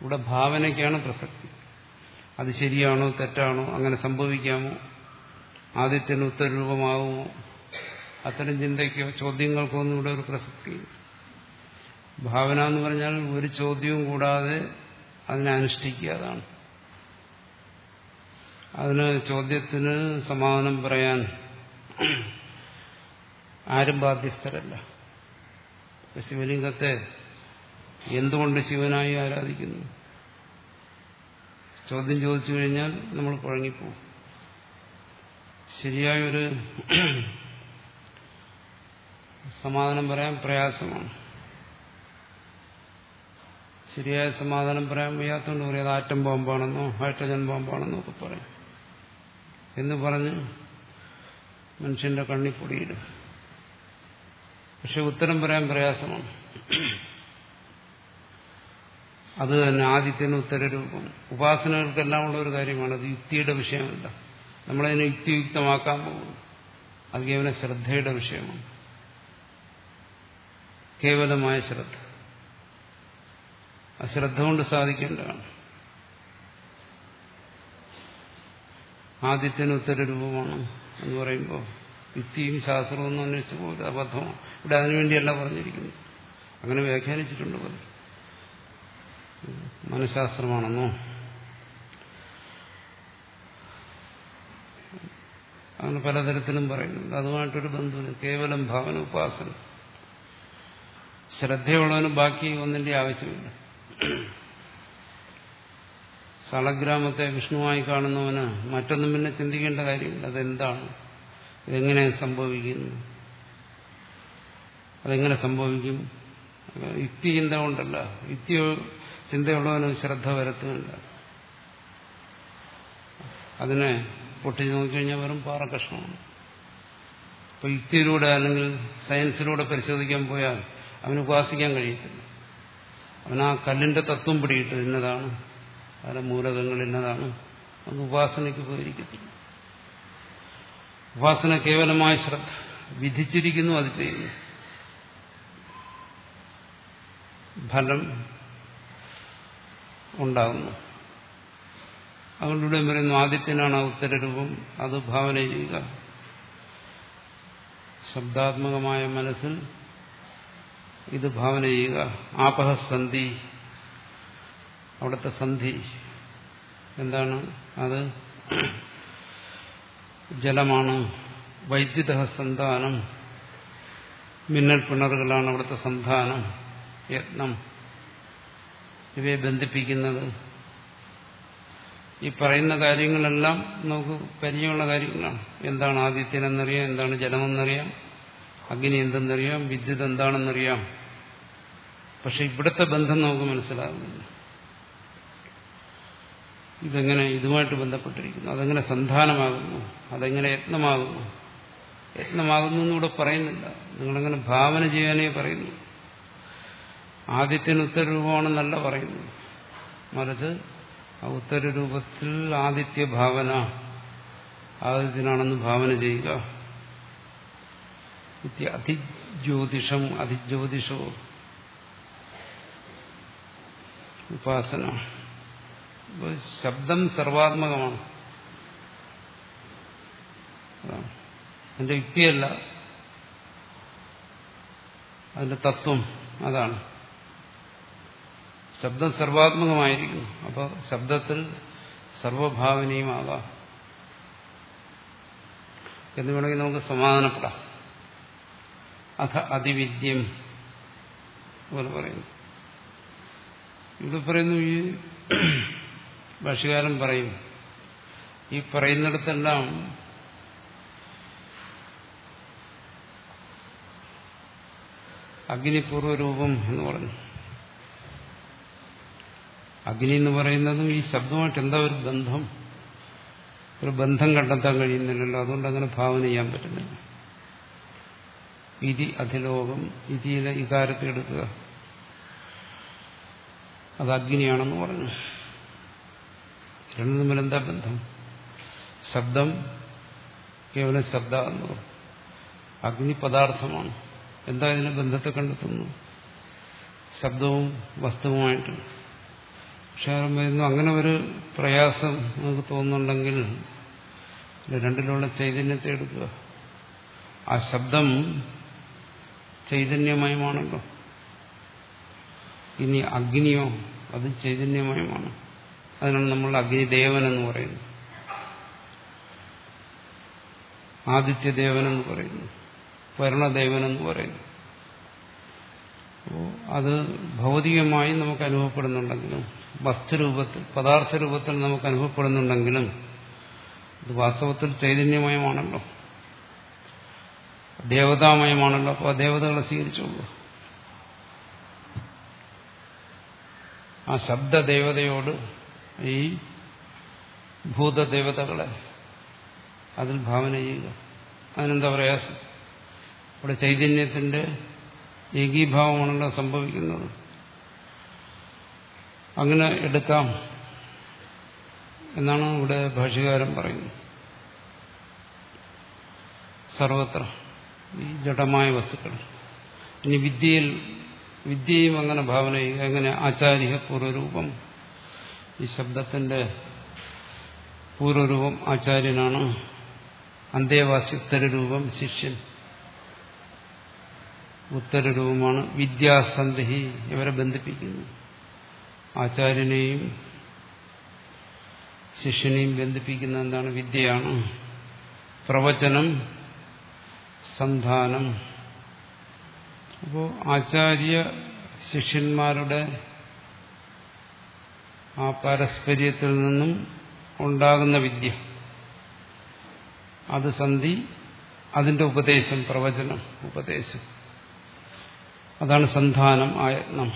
ഇവിടെ ഭാവനയ്ക്കാണ് പ്രസക്തി. അത് ശരിയാണോ തെറ്റാണോ അങ്ങനെ സംഭവിക്കാമോ? ആദിത്യന് ഉത്തരരൂപമാകുമോ? അത്തരം ചിന്തയ്ക്കോ ചോദ്യങ്ങൾക്കോ ഒന്നും ഇവിടെ ഒരു പ്രസക്തി ഭാവന എന്ന് പറഞ്ഞാൽ ഒരു ചോദ്യവും കൂടാതെ അതിനെ അനുഷ്ഠിക്കുക അതാണ്. അതിന് ചോദ്യത്തിന് സമാധാനം പറയാൻ ആരും ബാധ്യസ്ഥരല്ല. ശിവലിംഗത്തെ എന്തുകൊണ്ട് ശിവനായി ആരാധിക്കുന്നു? ചോദ്യം ചോദിച്ചു കഴിഞ്ഞാൽ നമ്മൾ കുഴങ്ങിപ്പോവും ശരിയായൊരു സമാധാനം പറയാൻ പ്രയാസമാണ്. ശരിയായ സമാധാനം പറയാൻ വയ്യാത്തതുകൊണ്ട് പറയും അത് ആറ്റം ബോംബാണെന്നോ ഹൈഡ്രജൻ ബോംബാണെന്നോ ഒക്കെ പറയും. എന്ന് പറഞ്ഞ് മനുഷ്യന്റെ കണ്ണി പൊടിയിടും. പക്ഷെ ഉത്തരം പറയാൻ പ്രയാസമാണ്. അത് തന്നെ ആദിത്യന് ഉത്തരരൂപം. ഉപാസനകൾക്കെല്ലാം ഉള്ള ഒരു കാര്യമാണ് അത് യുക്തിയുടെ വിഷയമല്ല. നമ്മളതിനെ യുക്തിയുക്തമാക്കാൻ പോകുന്നു. അത് കേവല ശ്രദ്ധയുടെ വിഷയമാണ്. കേവലമായ ശ്രദ്ധ. അശ്രദ്ധ ശ്രദ്ധ കൊണ്ട് സാധിക്കേണ്ടതാണ്. ഉത്തര രൂപമാണ് എന്ന് പറയുമ്പോൾ യുക്തിയും ശാസ്ത്രവും ഒന്നും അന്വേഷിച്ചു പോകരുത് അബദ്ധമാണ്. ഇവിടെ അതിനുവേണ്ടിയല്ല പറഞ്ഞിരിക്കുന്നത്. അങ്ങനെ വ്യാഖ്യാനിച്ചിട്ടുണ്ട് പലരും. മനഃശാസ്ത്രമാണെന്നോ അങ്ങനെ പലതരത്തിലും പറയുന്നുണ്ട് അതുമായിട്ടൊരു ബന്ധുവിന് കേവലം ഭാവന ഉപാസന. ശ്രദ്ധയുള്ളവന് ബാക്കി ഒന്നിന്റെ ആവശ്യമില്ല. സളഗ്രാമത്തെ വിഷ്ണുവായി കാണുന്നവന് മറ്റൊന്നും പിന്നെ ചിന്തിക്കേണ്ട കാര്യമില്ല. അതെന്താണ്? ഇതെങ്ങനെ സംഭവിക്കുന്നു? അതെങ്ങനെ സംഭവിക്കും? യുക്തി ചിന്ത കൊണ്ടല്ല. യുക്തി ചിന്തയുള്ളവന് ശ്രദ്ധ വരത്തുമില്ല അതിനെ പൊട്ടിച്ച് നോക്കിക്കഴിഞ്ഞാൽ വെറും പാറക്കഷ്ണമാണ് ഇപ്പൊ യുക്തിയിലൂടെ അല്ലെങ്കിൽ സയൻസിലൂടെ പരിശോധിക്കാൻ പോയാൽ അവന് ഉപാസിക്കാൻ കഴിയത്തില്ല. അവനാ കല്ലിന്റെ തത്വം പിടിയിട്ട് ഇന്നതാണ് അതിലെ മൂലകങ്ങൾ ഇന്നതാണ് അത് ഉപാസനയ്ക്ക് പോയിരിക്കത്തില്ല. ഉപാസന കേവലമായ ശ്രദ്ധ വിധിച്ചിരിക്കുന്നു അത് ചെയ്യുന്നു. ഫലം ഉണ്ടാകുന്നു. അതുകൊണ്ടിവിടെ പറയുന്നു ആദിത്യനാണ് ആ ഉത്തരരൂപം. അത് ഭാവന ചെയ്യുക. ശബ്ദാത്മകമായ മനസ്സിൽ ഇത് ഭാവന ചെയ്യുക. ആപഹസന്ധി അവിടുത്തെ സന്ധി. എന്താണ്? അത് ജലമാണ്. വൈദ്യുത സന്താനം. മിന്നൽ പിണറുകളാണ് അവിടുത്തെ സന്താനം. യത്നം. ഇവയെ ബന്ധിപ്പിക്കുന്നത്. ഈ പറയുന്ന കാര്യങ്ങളെല്ലാം നമുക്ക് പരിചയമുള്ള കാര്യങ്ങളാണ്. എന്താണ് ആദിത്യനെന്നറിയാം എന്താണ് ജലമെന്നറിയാം അഗ്നി എന്തെന്നറിയാം വിദ്യുത് എന്താണെന്നറിയാം. പക്ഷെ ഇവിടുത്തെ ബന്ധം നമുക്ക് മനസ്സിലാകുന്നില്ല. ഇതെങ്ങനെ ഇതുമായിട്ട് ബന്ധപ്പെട്ടിരിക്കുന്നു? അതെങ്ങനെ സന്ധാനമാകുന്നു? അതെങ്ങനെ യത്നമാകുന്നു? യത്നമാകുന്നു എന്നിവിടെ പറയുന്നില്ല. നിങ്ങളങ്ങനെ ഭാവന ചെയ്യാനേ പറയുന്നു ആദിത്യന് ഉത്തരരൂപമാണെന്നല്ല പറയുന്നു മറിച്ച് ആ ഉത്തര രൂപത്തിൽ ആദിത്യ ഭാവന. ആദിത്യനാണെന്ന് ഭാവന ചെയ്യുക. അതിജ്യോതിഷം അതിജ്യോതിഷോ. ഉപാസന. ശബ്ദം സർവാത്മകമാണ്. എന്റെ യുക്തിയല്ല. അതിന്റെ തത്വം അതാണ്. ശബ്ദം സർവാത്മകമായിരിക്കുന്നു. അപ്പോൾ ശബ്ദത്തിൽ സർവഭാവനീയമാകാം എന്ന് വേണമെങ്കിൽ നമുക്ക് സമാധാനപ്പെടാം. അഥ അതിവിദ്യം എന്ന് പറയുന്നു. ഇത് പറയുന്നു ഈ ഭാഷകാരൻ പറയും ഈ പറയുന്നിടത്തെല്ലാം അഗ്നിപൂർവരൂപം എന്ന് പറഞ്ഞു. അഗ്നി എന്ന് പറയുന്നതും ഈ ശബ്ദമായിട്ട് എന്താ ഒരു ബന്ധം? ഒരു ബന്ധം കണ്ടെത്താൻ കഴിയുന്നില്ലല്ലോ. അതുകൊണ്ട് അങ്ങനെ ഭാവന ചെയ്യാൻ പറ്റുന്നില്ല. ഇതി അധിലോകം ഇതിയിലെ ഇകാരത്തെ എടുക്കുക. അത് അഗ്നിയാണെന്ന് പറഞ്ഞു. രണ്ടു തമ്മിൽ എന്താ ബന്ധം? ശബ്ദം കേവലം ശബ്ദ എന്ന് പറഞ്ഞു. അഗ്നി പദാർത്ഥമാണ്. എന്താ ഇതിന് ബന്ധത്തെ കണ്ടെത്തുന്നു ശബ്ദവും വസ്തുവുമായിട്ട് പക്ഷെ വരുന്നു അങ്ങനെ ഒരു പ്രയാസം നമുക്ക് തോന്നുന്നുണ്ടെങ്കിൽ രണ്ടിലുള്ള ചൈതന്യത്തെ എടുക്കുക. ആ ശബ്ദം ചൈതന്യമയമാണല്ലോ. ഇനി അഗ്നിയോ അത് ചൈതന്യമയമാണ്. അതിനാണ് നമ്മൾ അഗ്നിദേവൻ എന്ന് പറയുന്നത്. ആദിത്യദേവൻ എന്ന് പറയുന്നു. വരുണദേവൻ എന്ന് പറയുന്നു. അത് ഭൗതികമായി നമുക്ക് അനുഭവപ്പെടുന്നുണ്ടെങ്കിലും വസ്തുരൂപത്തിൽ പദാർത്ഥ രൂപത്തിൽ നമുക്ക് അനുഭവപ്പെടുന്നുണ്ടെങ്കിലും ഇത് വാസ്തവത്തിൽ ചൈതന്യമയമാണല്ലോ. ദേവതാമയമാണല്ലോ. അപ്പോൾ ആ ദേവതകളെ സ്വീകരിച്ചുള്ളൂ ആ ശബ്ദദേവതയോട് ഈ ഭൂതദേവതകളെ അതിൽ ഭാവന ചെയ്യുക. അതിനെന്താ പ്രയാസം ഇവിടെ ചൈതന്യത്തിന്റെ ഏകീഭാവമാണല്ലോ സംഭവിക്കുന്നത്. അങ്ങനെ എടുക്കാം എന്നാണ് ഇവിടെ ഭാഷ്യകാരൻ പറയുന്നത്. സർവത്ര ഈ ജഡമായ വസ്തുക്കൾ. ഇനി വിദ്യയിൽ വിദ്യയും അങ്ങനെ ഭാവന ചെയ്യുക എങ്ങനെ ആചാര്യ പൂർവരൂപം ഈ ശബ്ദത്തിന്റെ പൂർവരൂപം ആചാര്യനാണ് അന്തേവാസി രൂപം ശിഷ്യൻ. ഉത്തരരൂപമാണ് വിദ്യാസന്ധി ഇവരെ ബന്ധിപ്പിക്കുന്നു. ആചാര്യനെയും ശിഷ്യനെയും ബന്ധിപ്പിക്കുന്ന എന്താണ് വിദ്യയാണ്? പ്രവചനം സന്ധാനം. അപ്പോൾ ആചാര്യ ശിഷ്യന്മാരുടെ ആ പാരസ്പര്യത്തിൽ നിന്നും ഉണ്ടാകുന്ന വിദ്യ. അത് സന്ധി അതിന്റെ ഉപദേശം പ്രവചനം ഉപദേശം. അതാണ് സന്ധാനം യത്നം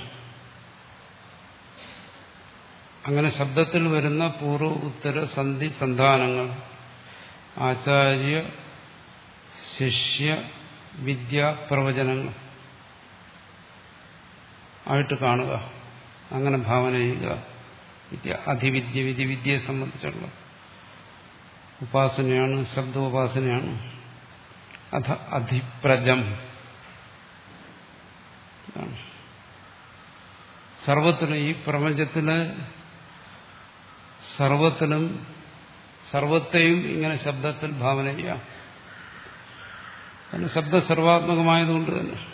അങ്ങനെ ശബ്ദത്തിൽ വരുന്ന പൂർവ ഉത്തര സന്ധി സന്ധാനങ്ങൾ. ആചാര്യ ശിഷ്യ വിദ്യ പ്രവചനങ്ങൾ ആയിട്ട് കാണുക. അങ്ങനെ ഭാവന ചെയ്യുക. വിദ്യ അതിവിദ്യ വിധി വിദ്യയെ സംബന്ധിച്ചുള്ള ഉപാസനയാണ് ശബ്ദോപാസനയാണ്. അധ അധിപ്രജം. സർവത്തിലും ഈ പ്രപഞ്ചത്തിന് സർവത്തിനും സർവത്തെയും ഇങ്ങനെ ശബ്ദത്തിൽ ഭാവന ചെയ്യാം. അതിന് ശബ്ദം സർവാത്മകമായതുകൊണ്ട് തന്നെ.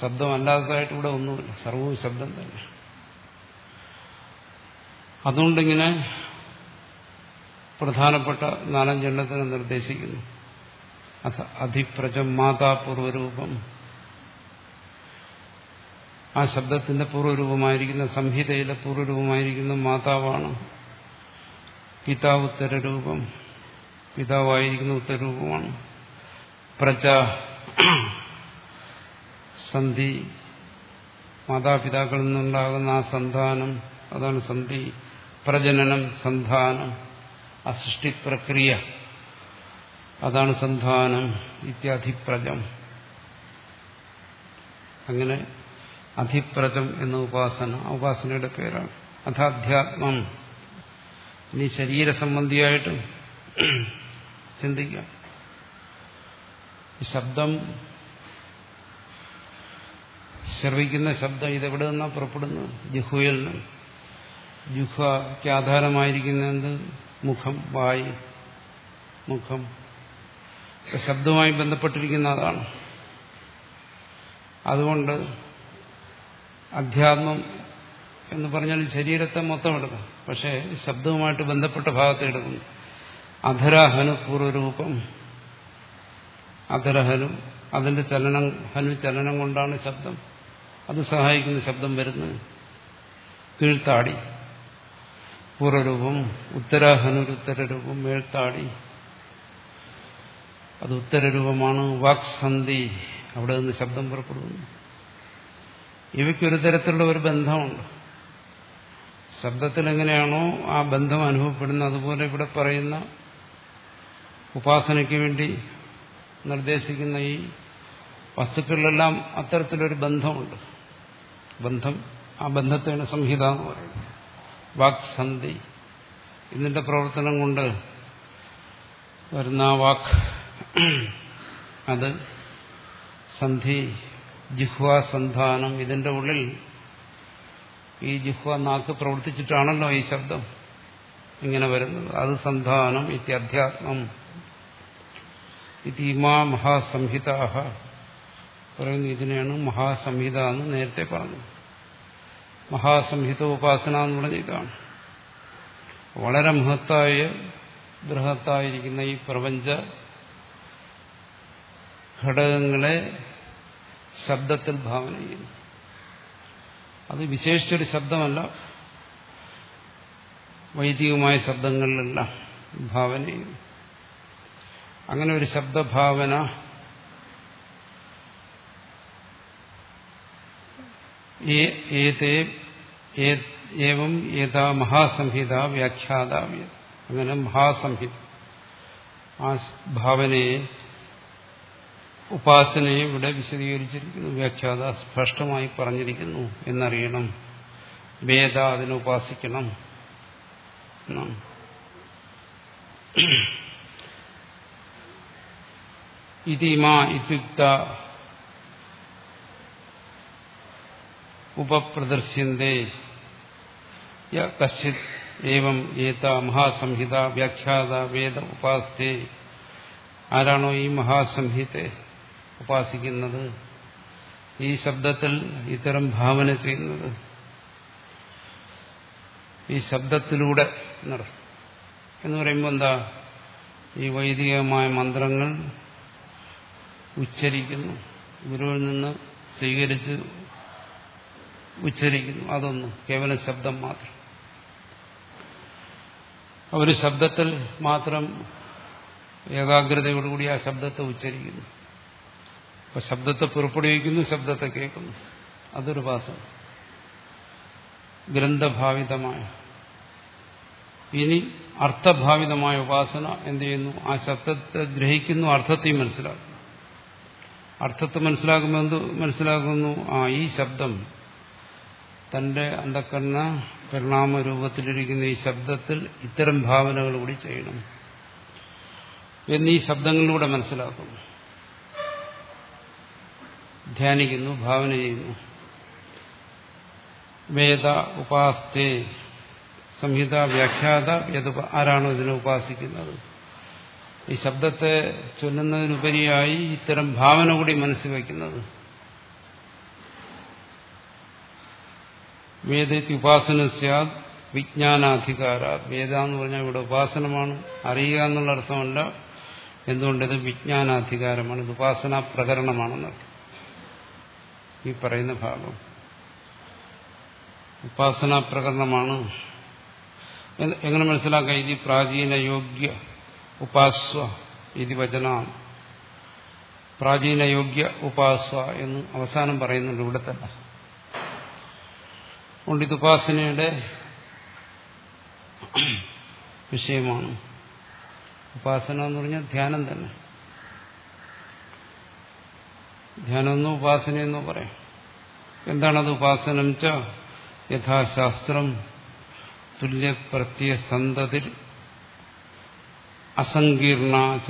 ശബ്ദമല്ലാത്തതായിട്ട് ഇവിടെ ഒന്നുമില്ല. സർവവും ശബ്ദം തന്നെ. അതുകൊണ്ടിങ്ങനെ പ്രധാനപ്പെട്ട നാലഞ്ചെണ്ണത്തിന് നിർദ്ദേശിക്കുന്നു. അധിപ്രജം മാതാപൂർവരൂപം. ആ ശബ്ദത്തിന്റെ പൂർവരൂപമായിരിക്കുന്ന സംഹിതയിലെ പൂർവരൂപമായിരിക്കുന്ന മാതാവാണ് പിതാവ് ഉത്തരരൂപം പിതാവായിരിക്കുന്ന ഉത്തരരൂപമാണ്. പ്രജ സന്ധി മാതാപിതാക്കളിൽ നിന്നുണ്ടാകുന്ന ആ സന്താനം അതാണ് സന്ധി. പ്രജനനം സന്ധാനം ആ സൃഷ്ടിപ്രക്രിയ. അതാണ് സന്ധാനം ഇത്യാധിപ്രജം. അങ്ങനെ അധിപ്രജം എന്ന ഉപാസന ഉപാസനയുടെ പേരാണ് അഥാധ്യാത്മം ഇനി ശരീരസംബന്ധിയായിട്ട് ചിന്തിക്കാം. ശബ്ദം ശ്രവിക്കുന്ന ശബ്ദം ഇതെവിടെ നിന്നാണ് പുറപ്പെടുന്നത്? ജുഹുയിൽ നിന്ന്. ജുഹയ്ക്ക് ആധാരമായിരിക്കുന്നത് മുഖം വായു. മുഖം. ശബ്ദവുമായി ബന്ധപ്പെട്ടിരിക്കുന്ന അതാണ് അതുകൊണ്ട് അധ്യാത്മം എന്ന് പറഞ്ഞാൽ ശരീരത്തെ മൊത്തം എടുക്കാം. പക്ഷേ ശബ്ദവുമായിട്ട് ബന്ധപ്പെട്ട ഭാഗത്തെ എടുക്കുന്നു. അധരാഹനു അധരഹനു അതിന്റെ ചലനം ഹനു ചലനം കൊണ്ടാണ് ശബ്ദം. അത് സഹായിക്കുന്ന ശബ്ദം വരുന്നത്. കീഴ്ത്താടി. പൂർവരൂപം ഉത്തരാഹനുരുത്തരൂപം മേൽത്താടി അത് ഉത്തരരൂപമാണ് വാക്സന്ധി. അവിടെ നിന്ന് ശബ്ദം പുറപ്പെടുന്നു. ഇവയ്ക്കൊരു തരത്തിലുള്ള ഒരു ബന്ധമുണ്ട്. ശബ്ദത്തിൽ എങ്ങനെയാണോ ആ ബന്ധം അനുഭവപ്പെടുന്നത് അതുപോലെ ഇവിടെ പറയുന്ന ഉപാസനയ്ക്ക് വേണ്ടി നിർദ്ദേശിക്കുന്ന ഈ വസ്തുക്കളിലെല്ലാം അത്തരത്തിലൊരു ബന്ധമുണ്ട്. ബന്ധം ആ ബന്ധത്തെയാണ് സംഹിത എന്ന് പറയുന്നത്. വാക്സന്ധി. ഇതിന്റെ പ്രവർത്തനം കൊണ്ട് വരുന്ന വാക്ക് അത് സന്ധി ജിഹ്വാസന്ധാനം ഇതിന്റെ ഉള്ളിൽ ഈ ജിഹ്വ നാക്ക് പ്രവർത്തിച്ചിട്ടാണല്ലോ ഈ ശബ്ദം ഇങ്ങനെ വരുന്നത്. അത് സന്ധാനം ഇത്യധ്യാത്മം ഇതിമാ മഹാസംഹിത പറയുന്നു ഇതിനെയാണ് മഹാസംഹിത എന്ന് നേരത്തെ പറഞ്ഞു. മഹാസംഹിത ഉപാസന എന്ന് പറഞ്ഞ ഇതാണ്. വളരെ മഹത്തായ ബൃഹത്തായിരിക്കുന്ന ഈ പ്രപഞ്ച ഘടകങ്ങളെ ശബ്ദത്തിൽ ഭാവന ചെയ്യുന്നു. അത് വിശേഷിച്ചൊരു ശബ്ദമല്ല. വൈദികമായ ശബ്ദങ്ങളിലെല്ലാം ഭാവന ചെയ്യുന്നു. അങ്ങനെ ഒരു ശബ്ദഭാവന ഏവം ഏതാ മഹാസംഹിത വ്യാഖ്യാതാവ്യ അങ്ങനെ മഹാസംഹിത ആ ഭാവനയെ ഉപാസനയെ ഇവിടെ വിശദീകരിച്ചിരിക്കുന്നു. വ്യാഖ്യാത സ്പഷ്ടമായി പറഞ്ഞിരിക്കുന്നു. എന്നറിയണം. വേദ അതിനെ ഉപാസിക്കണം. ഇതിമാ ഇത്യുക്ത ഉപപ്രദർശ്യന്തേ. കശ്ചിത് ഏവം ഏത മഹാസംഹിത വ്യാഖ്യാത വേദ ഉപാസത്തെ ആരാണോ ഈ മഹാസംഹിത്തെ ഉപാസിക്കുന്നത് ഈ ശബ്ദത്തിൽ ഇത്തരം ഭാവന ചെയ്യുന്നത്. ഈ ശബ്ദത്തിലൂടെ എന്ന് പറയുമ്പോൾ എന്താ? ഈ വൈദികമായ മന്ത്രങ്ങൾ ഉച്ചരിക്കുന്നു. ഗുരുവിൽ നിന്ന് സ്വീകരിച്ച് ഉച്ചരിക്കുന്നു. അതൊന്നും. കേവലം ശബ്ദം മാത്രം. അവർ ശബ്ദത്തിൽ മാത്രം ഏകാഗ്രതയോടുകൂടി ആ ശബ്ദത്തെ ഉച്ചരിക്കുന്നു. അപ്പൊ ശബ്ദത്തെ പുറപ്പെടുവിക്കുന്നു ശബ്ദത്തെ കേൾക്കുന്നു. അതൊരു ഉപാസന ഗ്രന്ഥഭാവിതമായ. ഇനി അർത്ഥഭാവിതമായ ഉപാസന എന്ത് ചെയ്യുന്നു? ആ ശബ്ദത്തെ ഗ്രഹിക്കുന്നു അർത്ഥത്തെയും മനസ്സിലാക്കുന്നു. അർത്ഥത്തെ മനസ്സിലാക്കുമ്പോൾ എന്ത് മനസ്സിലാക്കുന്നു? ആ ഈ ശബ്ദം. തന്റെ അന്ധക്കരണ പരിണാമ രൂപത്തിലിരിക്കുന്ന ഈ ശബ്ദത്തിൽ ഇത്തരം ഭാവനകൾ കൂടി ചെയ്യണം. എന്നീ ശബ്ദങ്ങളിലൂടെ മനസ്സിലാക്കുന്നു. ധ്യാനിക്കുന്നു ഭാവന ചെയ്യുന്നു. വേദ ഉപാസ്തേ സംഹിത വ്യാഖ്യാത ആരാണോ ഇതിനെ ഉപാസിക്കുന്നത്. ഈ ശബ്ദത്തെ ചൊല്ലുന്നതിനുപരിയായി ഇത്തരം ഭാവന കൂടി മനസ്സിൽ വയ്ക്കുന്നത്. വേദത്തി ഉപാസന സ്യാദ് വിജ്ഞാനാധികാര. വേദ എന്ന് പറഞ്ഞാൽ ഇവിടെ ഉപാസനമാണ്. അറിയുക എന്നുള്ള അർത്ഥമല്ല. എന്തുകൊണ്ടത് വിജ്ഞാനാധികാരമാണ്. ഇത് ഉപാസനാ പ്രകരണമാണെന്നർത്ഥം. ഈ പറയുന്ന ഭാഗം. ഉപാസനാ പ്രകരണമാണ് എങ്ങനെ മനസ്സിലാക്കാം? ഇത് പ്രാചീന യോഗ്യ ഉപാസ്വ ഇത് വചന. പ്രാചീന യോഗ്യ ഉപാസ്വ എന്ന് അവസാനം പറയുന്നുണ്ട് ഇവിടെ തന്നെ. അതുകൊണ്ട് ഇത് ഉപാസനയുടെ വിഷയമാണ്. ഉപാസന എന്ന് പറഞ്ഞാൽ ധ്യാനം തന്നെ. ധ്യാനമെന്നോ ഉപാസനയെന്നോ പറയാം. എന്താണത് ഉപാസനം ച യഥാശാസ്ത്രം തുല്യപ്രത്യ സന്തതിൽ അസങ്കീർണ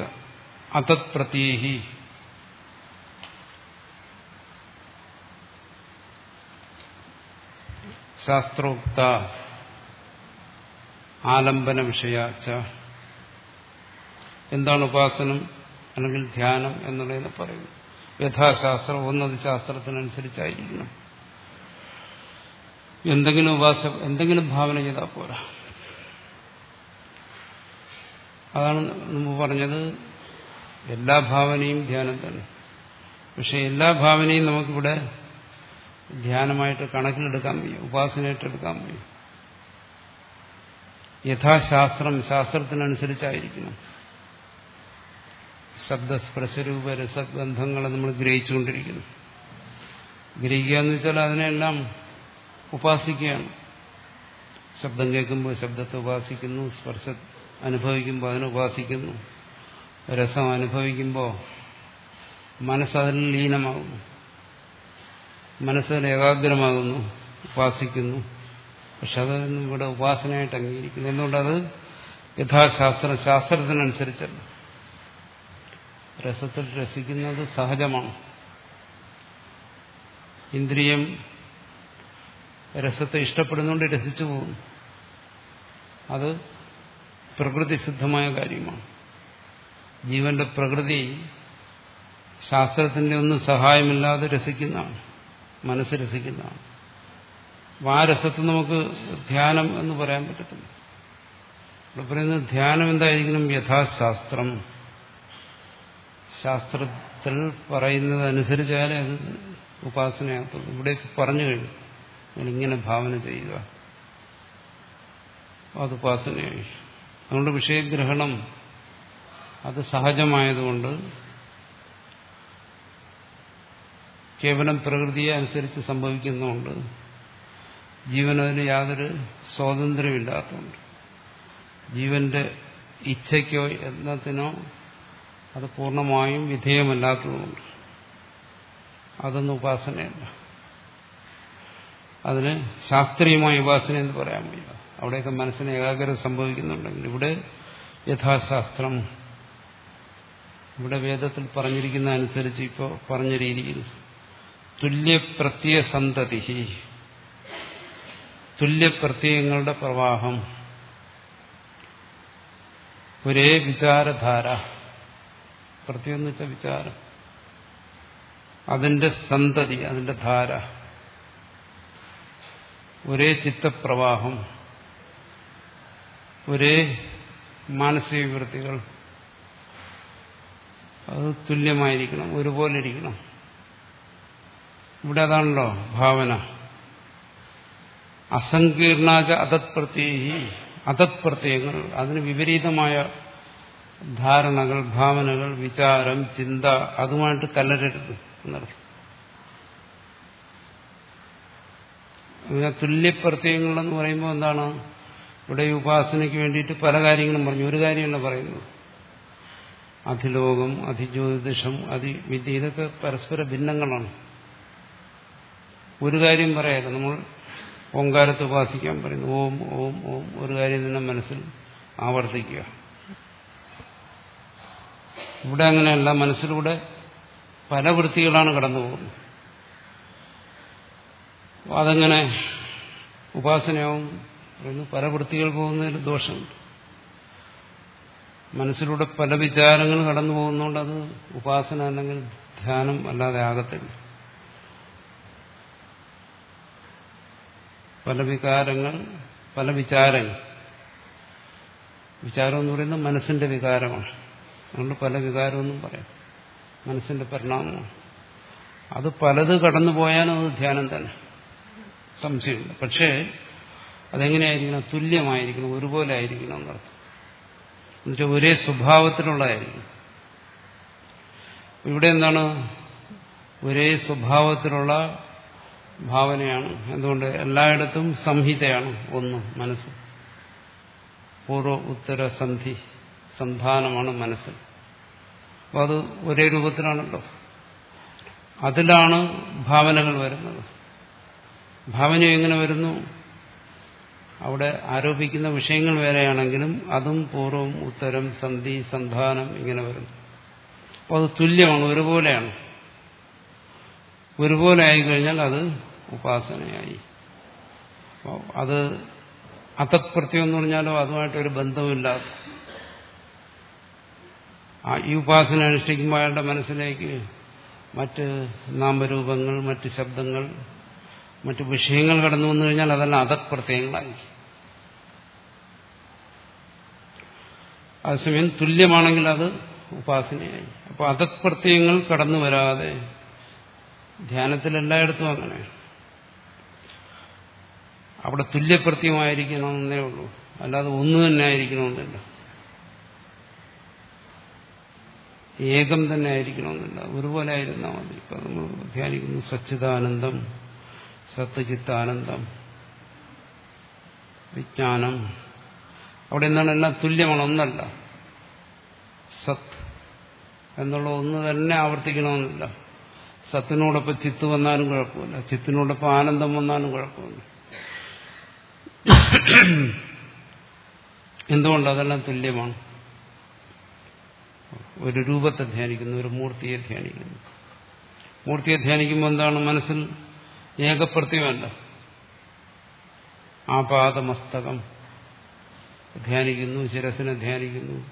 അതത് പ്രത്യേഹി ശാസ്ത്രോക്ത ആലംബന വിഷയാച്ച എന്താണ് ഉപാസനം? അല്ലെങ്കിൽ ധ്യാനം എന്നുള്ളതെന്ന് പറയുന്നു. യഥാശാസ്ത്രം ഒന്നത് ശാസ്ത്രത്തിനനുസരിച്ചായിരിക്കണം എന്തെങ്കിലും ഉപാസ എന്തെങ്കിലും ഭാവന ചെയ്താൽ പോരാ. അതാണ് മുമ്പ് പറഞ്ഞത്. എല്ലാ ഭാവനയും ധ്യാനം തന്നെ പക്ഷെ എല്ലാ ഭാവനയും നമുക്കിവിടെ ധ്യാനമായിട്ട് കണക്കിലെടുക്കാൻ വയ്യ ഉപാസനയായിട്ട് എടുക്കാൻ വയ്യ. യഥാശാസ്ത്രം ശാസ്ത്രത്തിനനുസരിച്ചായിരിക്കണം. ശബ്ദസ്പർശരൂപ രസഗന്ധങ്ങളെ നമ്മൾ ഗ്രഹിച്ചുകൊണ്ടിരിക്കുന്നു. ഗ്രഹിക്കുക എന്ന് വെച്ചാൽ അതിനെല്ലാം ഉപാസിക്കുകയാണ്. ശബ്ദം കേൾക്കുമ്പോൾ ശബ്ദത്തെ ഉപാസിക്കുന്നു സ്പർശ അനുഭവിക്കുമ്പോൾ അതിനെ ഉപാസിക്കുന്നു രസം അനുഭവിക്കുമ്പോൾ മനസ്സതിൽ ലീനമാകുന്നു മനസ്സതിന് ഏകാഗ്രമാകുന്നു ഉപാസിക്കുന്നു. പക്ഷെ അതൊന്നും ഇവിടെ ഉപാസനയായിട്ട് അംഗീകരിക്കുന്നു. എന്തുകൊണ്ടത്? യഥാശാസ്ത്ര ശാസ്ത്രത്തിനനുസരിച്ചല്ല. രസത്തിൽ രസിക്കുന്നത് സഹജമാണ്. ഇന്ദ്രിയം രസത്തെ ഇഷ്ടപ്പെടുന്നുകൊണ്ട് രസിച്ചു പോകുന്നു. അത് പ്രകൃതിസിദ്ധമായ കാര്യമാണ്. ജീവന്റെ പ്രകൃതി ശാസ്ത്രത്തിന്റെ ഒന്നും സഹായമില്ലാതെ രസിക്കുന്നതാണ്. മനസ്സ് രസിക്കുന്നതാണ്. ആ രസത്തെ നമുക്ക് ധ്യാനം എന്ന് പറയാൻ പറ്റത്തില്ല. ഇവിടെ പറയുന്നത് ധ്യാനം എന്തായിരിക്കണം? യഥാശാസ്ത്രം. ശാസ്ത്രത്തിൽ പറയുന്നതനുസരിച്ചാലേ അത് ഉപാസനയാകത്തുള്ളൂ. ഇവിടെ പറഞ്ഞു കഴിഞ്ഞു. നിങ്ങളിങ്ങനെ ഭാവന ചെയ്യുക. അത് ഉപാസനയായി. അതുകൊണ്ട് വിഷയഗ്രഹണം അത് സഹജമായതുകൊണ്ട് കേവലം പ്രകൃതിയെ അനുസരിച്ച് സംഭവിക്കുന്നതുകൊണ്ട് ജീവനതിന് യാതൊരു സ്വാതന്ത്ര്യമില്ലാത്തതുകൊണ്ട് ജീവന്റെ ഇച്ഛയ്ക്കോ യത്നത്തിനോ അത് പൂർണമായും വിധേയമല്ലാത്തതുകൊണ്ട്. അതൊന്നും ഉപാസനയല്ല. അതിന് ശാസ്ത്രീയമായ ഉപാസന എന്ന് പറയാൻ വയ്യ. അവിടെയൊക്കെ മനസ്സിന് ഏകാഗ്രത സംഭവിക്കുന്നുണ്ടെങ്കിൽ ഇവിടെ യഥാശാസ്ത്രം ഇവിടെ വേദത്തിൽ പറഞ്ഞിരിക്കുന്ന അനുസരിച്ച് ഇപ്പോൾ പറഞ്ഞ രീതിയിൽ തുല്യപ്രത്യസന്തതി തുല്യപ്രത്യയങ്ങളുടെ പ്രവാഹം ഒരേ വിചാരധാര പ്രത്യം എന്ന് വെച്ചാൽ വിചാരം. അതിന്റെ സന്തതി അതിന്റെ ധാര. ഒരേ ചിത്തപ്രവാഹം ഒരേ മാനസിക വൃത്തികൾ അത് തുല്യമായിരിക്കണം ഒരുപോലെ ഇരിക്കണം ഇവിടെ അതാണല്ലോ ഭാവന. അസങ്കീർണാച അതത് പ്രത്യേകി അതത് പ്രത്യയങ്ങൾ അതിന് വിപരീതമായ ധാരണകൾ ഭാവനകൾ വിചാരം ചിന്ത അതുമായിട്ട് കലരരുത് എന്നർത്ഥം. അങ്ങനെ തുല്യപ്രത്യയങ്ങളെന്ന് പറയുമ്പോൾ എന്താണ്? ഇവിടെ ഈ ഉപാസനയ്ക്ക് വേണ്ടിയിട്ട് പല കാര്യങ്ങളും പറഞ്ഞു. ഒരു കാര്യമല്ല പറയുന്നു അധിലോകം അധിജ്യോതിഷം അതിവിദ്യ ഇതൊക്കെ പരസ്പര ഭിന്നങ്ങളാണ്. ഒരു കാര്യം പറയാതെ നമ്മൾ ഓങ്കാരത്തെ ഉപാസിക്കാൻ പറയുന്നു. ഓം ഓം ഓം ഒരു കാര്യം തന്നെ മനസ്സിൽ ആവർത്തിക്കുക. ഇവിടെ അങ്ങനെയല്ല മനസ്സിലൂടെ പല വൃത്തികളാണ് കടന്നു പോകുന്നത് അതെങ്ങനെ ഉപാസനയാവും പറയുന്നു പല വൃത്തികൾ പോകുന്നതിൽ ദോഷമുണ്ട്. മനസ്സിലൂടെ പല വിചാരങ്ങൾ കടന്നു പോകുന്നതുകൊണ്ട് അത് ഉപാസന അല്ലെങ്കിൽ ധ്യാനം അല്ലാതെ ആകത്തില്ല. പല വികാരങ്ങൾ പല വിചാരങ്ങൾ. വിചാരം എന്ന് പറയുന്നത് മനസ്സിന്റെ വികാരമാണ്. അതുകൊണ്ട് പല വികാരമൊന്നും പറയാം. മനസ്സിന്റെ പരിണാമമാണ്. അത് പലത് കടന്നു പോയാലും അത് ധ്യാനം തന്നെ. സംശയമില്ല. പക്ഷേ അതെങ്ങനെയായിരിക്കണം? തുല്യമായിരിക്കണം. ഒരുപോലെ ആയിരിക്കണം എന്നർത്ഥം. എന്നുവെച്ചാൽ ഒരേ സ്വഭാവത്തിലുള്ളതായിരിക്കും ഇവിടെ എന്താണ്? ഒരേ സ്വഭാവത്തിലുള്ള ഭാവനയാണ്. എന്തുകൊണ്ട്? എല്ലായിടത്തും സംഹിതയാണ് ഒന്ന് മനസ്സ്. പൂർവ ഉത്തര സന്ധി. സന്ധാനമാണ് മനസ്സ്. അപ്പോൾ അത് ഒരേ രൂപത്തിലാണല്ലോ. അതിലാണ് ഭാവനകൾ വരുന്നത്. ഭാവന എങ്ങനെ വരുന്നു? അവിടെ ആരോപിക്കുന്ന വിഷയങ്ങൾ വേറെയാണെങ്കിലും അതും പൂർവം ഉത്തരം സന്ധി സന്ധാനം ഇങ്ങനെ വരുന്നു. അപ്പോൾ അത് തുല്യമാണ് ഒരുപോലെയാണ്. ഒരുപോലെ ആയിക്കഴിഞ്ഞാൽ അത് ഉപാസനയായി. അത് അതപ്രത്യം എന്ന് പറഞ്ഞാലോ അതുമായിട്ടൊരു ബന്ധവുമില്ലാത്ത ഈ ഉപാസന അനുഷ്ഠിക്കുമ്പോൾ അയാളുടെ മനസ്സിലേക്ക് മറ്റ് നാമരൂപങ്ങൾ മറ്റ് ശബ്ദങ്ങൾ മറ്റ് വിഷയങ്ങൾ കടന്നു വന്നു കഴിഞ്ഞാൽ അതെല്ലാം അതത്പ്രത്യയങ്ങളായി അതേസമയം തുല്യമാണെങ്കിൽ അത് ഉപാസനയായി. അപ്പോൾ അതത്പ്രത്യയങ്ങൾ കടന്നു വരാതെ ധ്യാനത്തിൽ എല്ലായിടത്തും അങ്ങനെ. അവിടെ തുല്യപ്രത്യമായിരിക്കണമെന്നേ ഉള്ളൂ. അല്ലാതെ ഒന്നു തന്നെ ആയിരിക്കണമെന്നില്ല. ഏകം തന്നെ ആയിരിക്കണമെന്നില്ല. ഒരുപോലെ ആയിരുന്നാൽ മതി. ഇപ്പൊ നമ്മൾ ധ്യാനിക്കുന്നു സച്ചിദാനന്ദം സത്യചിത്താനന്ദം വിജ്ഞാനം. അവിടെ എന്താണ്? എല്ലാം തുല്യമാണ്. ഒന്നല്ല. സത് എന്നുള്ള ഒന്ന് തന്നെ ആവർത്തിക്കണമെന്നില്ല. സത്തിനോടൊപ്പം ചിത്ത് വന്നാലും കുഴപ്പമില്ല. ചിത്തിനോടൊപ്പം ആനന്ദം വന്നാലും കുഴപ്പമില്ല. എന്തുകൊണ്ട് അതെല്ലാം തുല്യമാണ്? ഒരു രൂപത്തെ ധ്യാനിക്കുന്നു ഒരു മൂർത്തിയെ ധ്യാനിക്കുന്നു. മൂർത്തിയെ ധ്യാനിക്കുമ്പോൾ എന്താണ് മനസ്സിൽ ഏകപ്രത്യമല്ല ആപാദമസ്തകം. ധ്യാനിക്കുന്നു ശിരസിനെ ധ്യാനിക്കുന്നു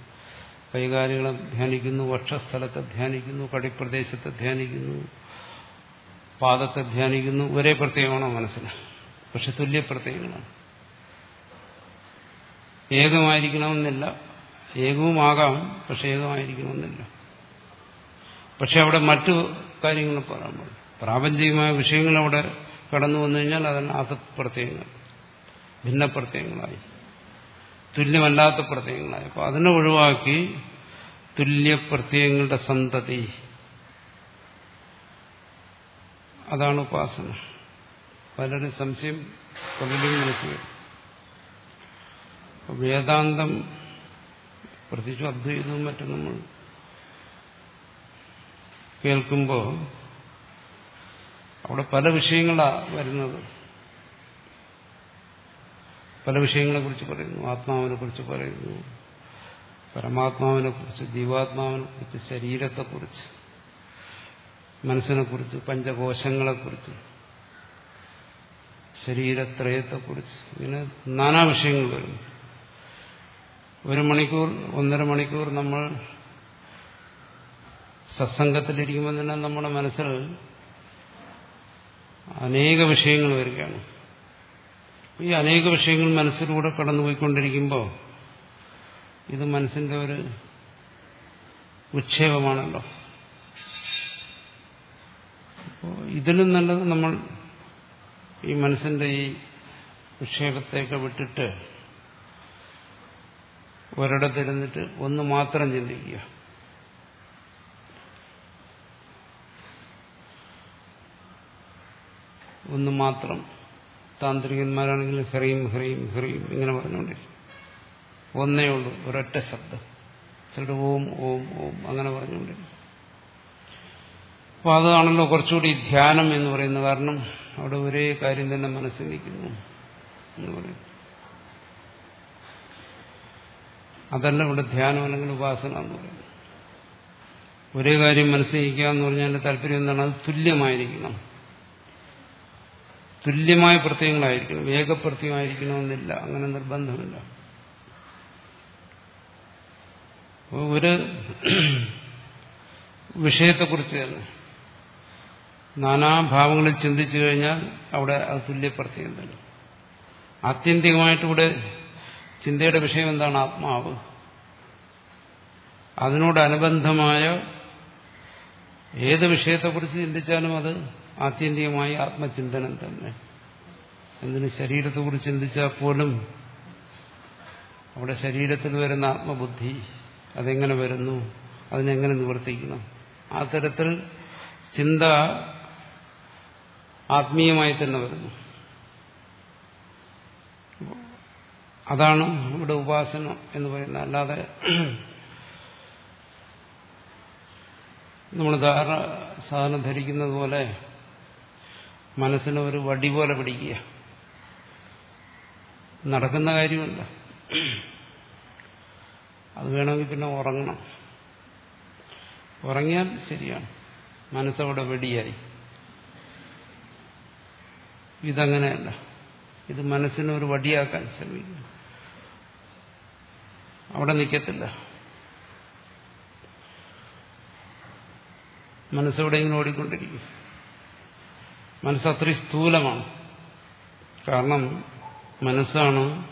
കൈകാലുകളെ ധ്യാനിക്കുന്നു വക്ഷസ്ഥലത്തെ ധ്യാനിക്കുന്നു കടിപ്രദേശത്തെ ധ്യാനിക്കുന്നു പാദത്തെ ധ്യാനിക്കുന്നു. ഒരേ പ്രത്യേകമാണോ മനസ്സിന് പക്ഷെ തുല്യ പ്രത്യേകങ്ങളാണ് ഏകമായിരിക്കണമെന്നില്ല. ഏകവുമാകാം പക്ഷെ ഏകമായിരിക്കണമെന്നില്ല പക്ഷെ അവിടെ മറ്റു കാര്യങ്ങൾ പറയാൻ പാടില്ല. പ്രാപഞ്ചികമായ വിഷയങ്ങൾ അവിടെ കടന്നു വന്നു കഴിഞ്ഞാൽ അതെല്ലാം അസത് പ്രത്യയങ്ങൾ ഭിന്ന പ്രത്യയങ്ങളായി തുല്യമല്ലാത്ത പ്രത്യയങ്ങളായി. അപ്പോൾ അതിനെ ഒഴിവാക്കി തുല്യ പ്രത്യയങ്ങളുടെ സന്തതി. അതാണ് ഉപാസന. പലരും സംശയം പലരും വേദാന്തം പ്രത്യേകിച്ച് അദ്വൈതവും മറ്റും നമ്മൾ കേൾക്കുമ്പോൾ അവിടെ പല വിഷയങ്ങളാണ് വരുന്നത്. പല വിഷയങ്ങളെ കുറിച്ച് പറയുന്നു. ആത്മാവിനെ കുറിച്ച് പറയുന്നു. പരമാത്മാവിനെ കുറിച്ച് ജീവാത്മാവിനെ കുറിച്ച് ശരീരത്തെക്കുറിച്ച് മനസ്സിനെക്കുറിച്ച് പഞ്ചകോശങ്ങളെക്കുറിച്ച് ശരീരത്രയത്തെക്കുറിച്ച് ഇങ്ങനെ നാനാ വിഷയങ്ങൾ വരുന്നു. ഒരു മണിക്കൂർ ഒന്നര മണിക്കൂർ നമ്മൾ സത്സംഗത്തിലിരിക്കുമ്പോൾ തന്നെ നമ്മുടെ മനസ്സിൽ അനേക വിഷയങ്ങൾ വരികയാണ്. ഈ അനേക വിഷയങ്ങൾ മനസ്സിലൂടെ കടന്നുപോയിക്കൊണ്ടിരിക്കുമ്പോൾ ഇത് മനസ്സിന്റെ ഒരു വിക്ഷേപമാണല്ലോ അപ്പോൾ ഇതിലും നല്ലത് നമ്മൾ ഈ മനസ്സിന്റെ ഈ വിക്ഷേപത്തെയൊക്കെ വിട്ടിട്ട് ഒരിടത്തിരുന്നിട്ട് ഒന്ന് മാത്രം ചിന്തിക്കുക. ഒന്ന് മാത്രം. താന്ത്രികന്മാരാണെങ്കിൽ ഹ്രീം ഹ്രീം ഹ്രീം ഇങ്ങനെ പറഞ്ഞുകൊണ്ടിരിക്കും. ഒന്നേ ഉള്ളൂ ഒരൊറ്റ ശബ്ദം. ചിലർ ഓം ഓം ഓം അങ്ങനെ പറഞ്ഞുകൊണ്ടിരിക്കും. അപ്പോൾ അതാണല്ലോ കുറച്ചുകൂടി ധ്യാനം എന്ന് പറയുന്നത്. കാരണം അവിടെ ഒരേ കാര്യം തന്നെ മനസ്സിൽ നിൽക്കുന്നു എന്ന് പറയും അതല്ല ഇവിടെ ധ്യാനം അല്ലെങ്കിൽ ഉപാസന എന്ന് പറയുന്നത്. ഒരേ കാര്യം മനസ്സിലിരിക്കുക എന്ന് പറഞ്ഞാൽ താല്പര്യം എന്താണ്? അത് തുല്യമായിരിക്കണം. തുല്യമായ പ്രത്യയങ്ങളായിരിക്കണം. ഏകപ്രത്യമായിരിക്കണമെന്നില്ല അങ്ങനെ നിർബന്ധമില്ല. ഒരു വിഷയത്തെക്കുറിച്ച് തന്നെ നാനാഭാവങ്ങളിൽ ചിന്തിച്ചു കഴിഞ്ഞാൽ അവിടെ അത് തുല്യപ്രത്യം തന്നെ ആത്യന്തികമായിട്ടിവിടെ ചിന്തയുടെ വിഷയം എന്താണ് ആത്മാവ്? അതിനോടനുബന്ധമായ ഏത് വിഷയത്തെക്കുറിച്ച് ചിന്തിച്ചാലും അത് ആത്യന്തികമായി ആത്മചിന്തനം തന്നെ. എന്തിന് ശരീരത്തെക്കുറിച്ച് ചിന്തിച്ചാൽ പോലും അവിടെ ശരീരത്തിൽ വരുന്ന ആത്മബുദ്ധി അതെങ്ങനെ വരുന്നു? അതിനെങ്ങനെ നിവർത്തിക്കണം? ആ തരത്തിൽ ചിന്ത ആത്മീയമായി തന്നെ വരുന്നു. അതാണ് ഇവിടെ ഉപാസന എന്ന് പറയുന്നത്. അല്ലാതെ നമ്മൾ ധാരണ സാധനം ധരിക്കുന്നത് പോലെ മനസ്സിനെ ഒരു വടി പോലെ പിടിക്കുക. നടക്കുന്ന കാര്യമല്ല. അത് വേണമെങ്കിൽ പിന്നെ ഉറങ്ങണം. ഉറങ്ങിയാൽ ശരിയാണ്. മനസ്സവിടെ വെടിയായി. ഇതങ്ങനെയല്ല. ഇത് മനസ്സിനെ ഒരു വടിയാക്കാൻ ശ്രമിക്കുന്നു. അവിടെ നിൽക്കത്തില്ല. മനസ്സെവിടെ ഇങ്ങനെ ഓടിക്കൊണ്ടിരിക്കും? മനസ്സ് അത്രയും സ്ഥൂലമാണ്. കാരണം മനസ്സാണ്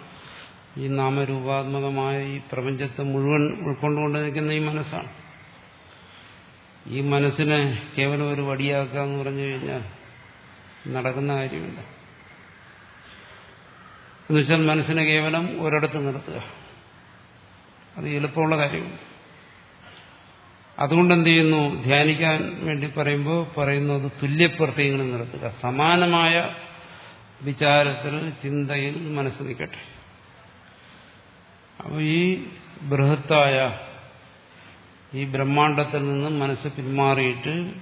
ഈ നാമരൂപാത്മകമായ ഈ പ്രപഞ്ചത്തെ മുഴുവൻ ഉൾക്കൊണ്ടുകൊണ്ട് നിൽക്കുന്ന ഈ മനസ്സാണ്. ഈ മനസ്സിനെ കേവലം ഒരു വടിയാക്കുക എന്ന് പറഞ്ഞു കഴിഞ്ഞാൽ നടക്കുന്ന കാര്യമില്ല. എന്നുവെച്ചാൽ മനസ്സിനെ കേവലം ഒരിടത്ത് നിർത്തുക. അത് എളുപ്പമുള്ള കാര്യമാണ്. അതുകൊണ്ട് എന്ത് ചെയ്യുന്നു? ധ്യാനിക്കാൻ വേണ്ടി പറയുമ്പോൾ പറയുന്നത് തുല്യപ്രത്യങ്ങൾ നിർത്തുക സമാനമായ വിചാരത്തിൽ ചിന്തയിൽ മനസ്സ് നിൽക്കട്ടെ. അപ്പോൾ ഈ ബൃഹത്തായ ഈ ബ്രഹ്മാണ്ടത്തിൽ നിന്നും മനസ്സ് പിന്മാറിയിട്ട്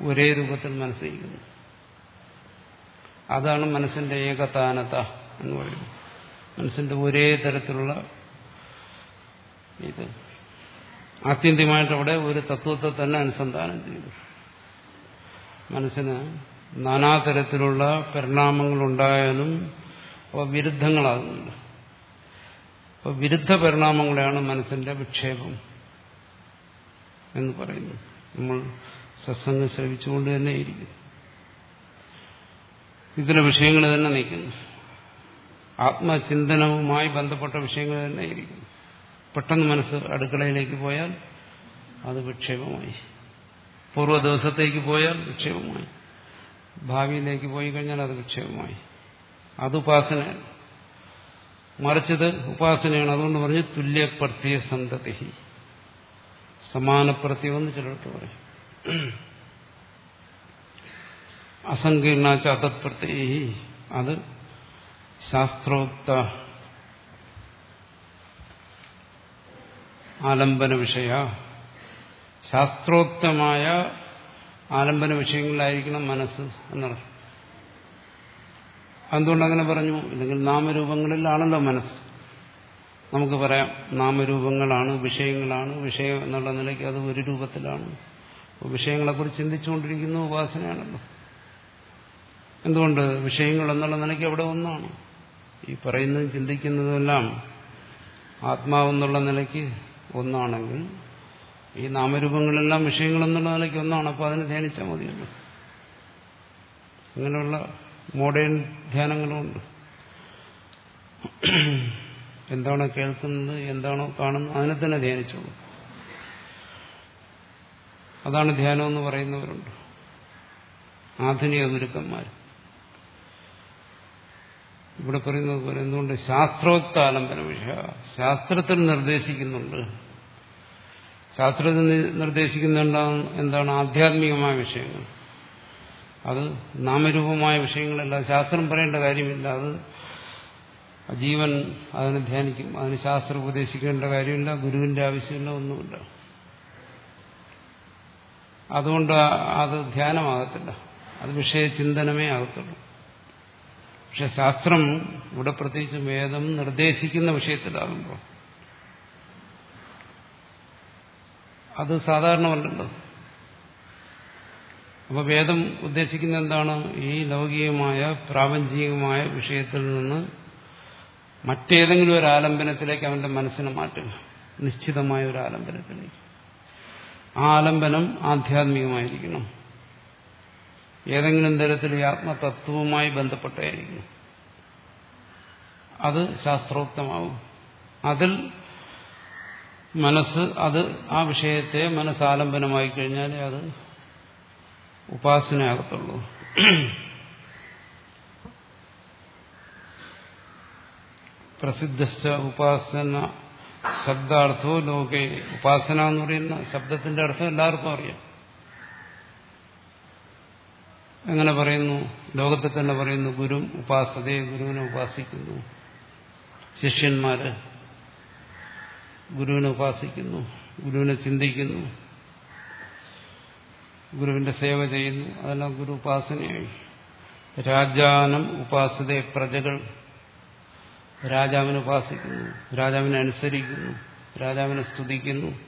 ഒരേ രൂപത്തിൽ മനസ്സിരിക്കുന്നു അതാണ് മനസ്സിന്റെ ഏകതാനത എന്ന് പറയുന്നത്. മനസ്സിന്റെ ഒരേ തരത്തിലുള്ള ഇത്. ആത്യന്തികമായിട്ട് അവിടെ ഒരു തത്വത്തെ തന്നെ അനുസന്ധാനം ചെയ്തു. മനസ്സിന് നാനാതരത്തിലുള്ള പരിണാമങ്ങൾ ഉണ്ടായാലും അവ വിരുദ്ധങ്ങളാകുന്നുണ്ട് അപ്പോൾ വിരുദ്ധ പരിണാമങ്ങളെയാണ് മനസ്സിന്റെ വിക്ഷേപം എന്ന് പറയുന്നു നമ്മൾ സത്സംഗം ശ്രവിച്ചുകൊണ്ട് തന്നെ ഇരിക്കും ഇതിലെ വിഷയങ്ങൾ തന്നെ നീക്കുന്നു. ആത്മചിന്തനവുമായി ബന്ധപ്പെട്ട വിഷയങ്ങൾ തന്നെ ഇരിക്കുന്നു. പെട്ടെന്ന് മനസ്സ് അടുക്കളയിലേക്ക് പോയാൽ അത് വിക്ഷേപമായി. പൂർവ ദിവസത്തേക്ക് പോയാൽ വിക്ഷേപമായി. ഭാവിയിലേക്ക് പോയി കഴിഞ്ഞാൽ അത് വിക്ഷേപമായി. അത് ഉപാസനയാണ്. മറിച്ചത് ഉപാസനയാണ്. അതുകൊണ്ട് പറഞ്ഞ് തുല്യപ്രത്യ സന്തതി. സമാനപ്രത്യമെന്ന് ചിലർക്ക് പറയും. അസങ്കീർണാച്ച അതത്പ്രത്യ അത് ശാസ്ത്രോക്ത ആലംബന വിഷയ. ശാസ്ത്രോക്തമായ ആലംബന വിഷയങ്ങളിലായിരിക്കണം മനസ്സ് എന്നർത്ഥം. എന്തുകൊണ്ട് അങ്ങനെ പറഞ്ഞു? ഇല്ലെങ്കിൽ നാമരൂപങ്ങളിലാണല്ലോ മനസ്സ്. നമുക്ക് പറയാം നാമരൂപങ്ങളാണ് വിഷയങ്ങളാണ്. വിഷയം എന്നുള്ള നിലയ്ക്ക് അത് ഒരു രൂപത്തിലാണ്. വിഷയങ്ങളെക്കുറിച്ച് ചിന്തിച്ചുകൊണ്ടിരിക്കുന്ന ഉപാസനയാണല്ലോ. എന്തുകൊണ്ട്? വിഷയങ്ങൾ എന്നുള്ള നിലയ്ക്ക് അവിടെ ഒന്നാണ്. ഈ പറയുന്നതും ചിന്തിക്കുന്നതുമെല്ലാം ആത്മാവെന്നുള്ള നിലയ്ക്ക് ഒന്നാണെങ്കിൽ ഈ നാമരൂപങ്ങളെല്ലാം വിഷയങ്ങളെന്നുള്ള നിലയ്ക്ക് ഒന്നാണ് അപ്പോൾ അതിനെ ധ്യാനിച്ചാൽ മതിയല്ലോ. അങ്ങനെയുള്ള മോഡേൺ ധ്യാനങ്ങളുമുണ്ട് എന്താണോ കേൾക്കുന്നത് എന്താണോ കാണുന്നത് അതിനെ തന്നെ ധ്യാനിച്ചോളൂ. അതാണ് ധ്യാനം എന്ന് പറയുന്നവരുണ്ട്. ആധുനിക ഗുരുക്കന്മാർ ഇവിടെ പറയുന്നത് പോലെ എന്തുകൊണ്ട് ശാസ്ത്രോക്താലംബന വിഷയ ശാസ്ത്രത്തിൽ നിർദ്ദേശിക്കുന്നുണ്ട്. ശാസ്ത്രത്തിൽ നിർദ്ദേശിക്കുന്ന എന്താണ് എന്താണ് ആധ്യാത്മികമായ വിഷയങ്ങൾ. അത് നാമരൂപമായ വിഷയങ്ങളല്ല. ശാസ്ത്രം പറയേണ്ട കാര്യമില്ല. അത് ജീവൻ അതിനെ ധ്യാനിക്കും. അതിന് ശാസ്ത്രം ഉപദേശിക്കേണ്ട കാര്യമില്ല. ഗുരുവിന്റെ ആവശ്യമില്ല ഒന്നുമില്ല. അതുകൊണ്ട് അത് ധ്യാനമാകത്തില്ല. അത് വിഷയചിന്തനമേ ആകത്തുള്ളൂ. പക്ഷെ ശാസ്ത്രം ഇവിടെ പ്രത്യേകിച്ച് വേദം നിർദ്ദേശിക്കുന്ന വിഷയത്തിലാകുമ്പോൾ അത് സാധാരണമല്ലല്ലോ. അപ്പൊ വേദം ഉദ്ദേശിക്കുന്ന എന്താണ്? ഈ ലൗകികമായ പ്രാപഞ്ചികമായ വിഷയത്തിൽ നിന്ന് മറ്റേതെങ്കിലും ഒരു ആലംബനത്തിലേക്ക് അവന്റെ മനസ്സിനെ മാറ്റുക. നിശ്ചിതമായ ഒരു ആലംബനത്തിലേക്ക്. ആ ആലംബനം ആധ്യാത്മികമായിരിക്കണം. ഏതെങ്കിലും തരത്തിൽ ഈ ആത്മതത്വവുമായി ബന്ധപ്പെട്ടായിരിക്കണം അത് ശാസ്ത്രോക്തമാവും. അതിൽ മനസ്സ് അത് ആ വിഷയത്തെ മനസ്സാലംബനമായി കഴിഞ്ഞാലേ അത് ഉപാസനയാകത്തുള്ളൂ. പ്രസിദ്ധ ഉപാസന ശബ്ദാർത്ഥോ ലോകെ. ഉപാസന എന്ന് പറയുന്ന ശബ്ദത്തിന്റെ അർത്ഥം എല്ലാവർക്കും അറിയാം. എങ്ങനെ പറയുന്നു? ലോകത്തെ തന്നെ പറയുന്നു ഗുരു ഉപാസതയെ ഗുരുവിനെ ഉപാസിക്കുന്നു. ശിഷ്യന്മാര് ഗുരുവിനെ ഉപാസിക്കുന്നു ഗുരുവിനെ ചിന്തിക്കുന്നു ഗുരുവിന്റെ സേവ ചെയ്യുന്നു. അതെല്ലാം ഗുരു ഉപാസനയായി. രാജാനം ഉപാസതയെ പ്രജകൾ. രാജാവിനെ ഉപാസിക്കുന്നു രാജാവിനെ അനുസരിക്കുന്നു രാജാവിനെ സ്തുതിക്കുന്നു.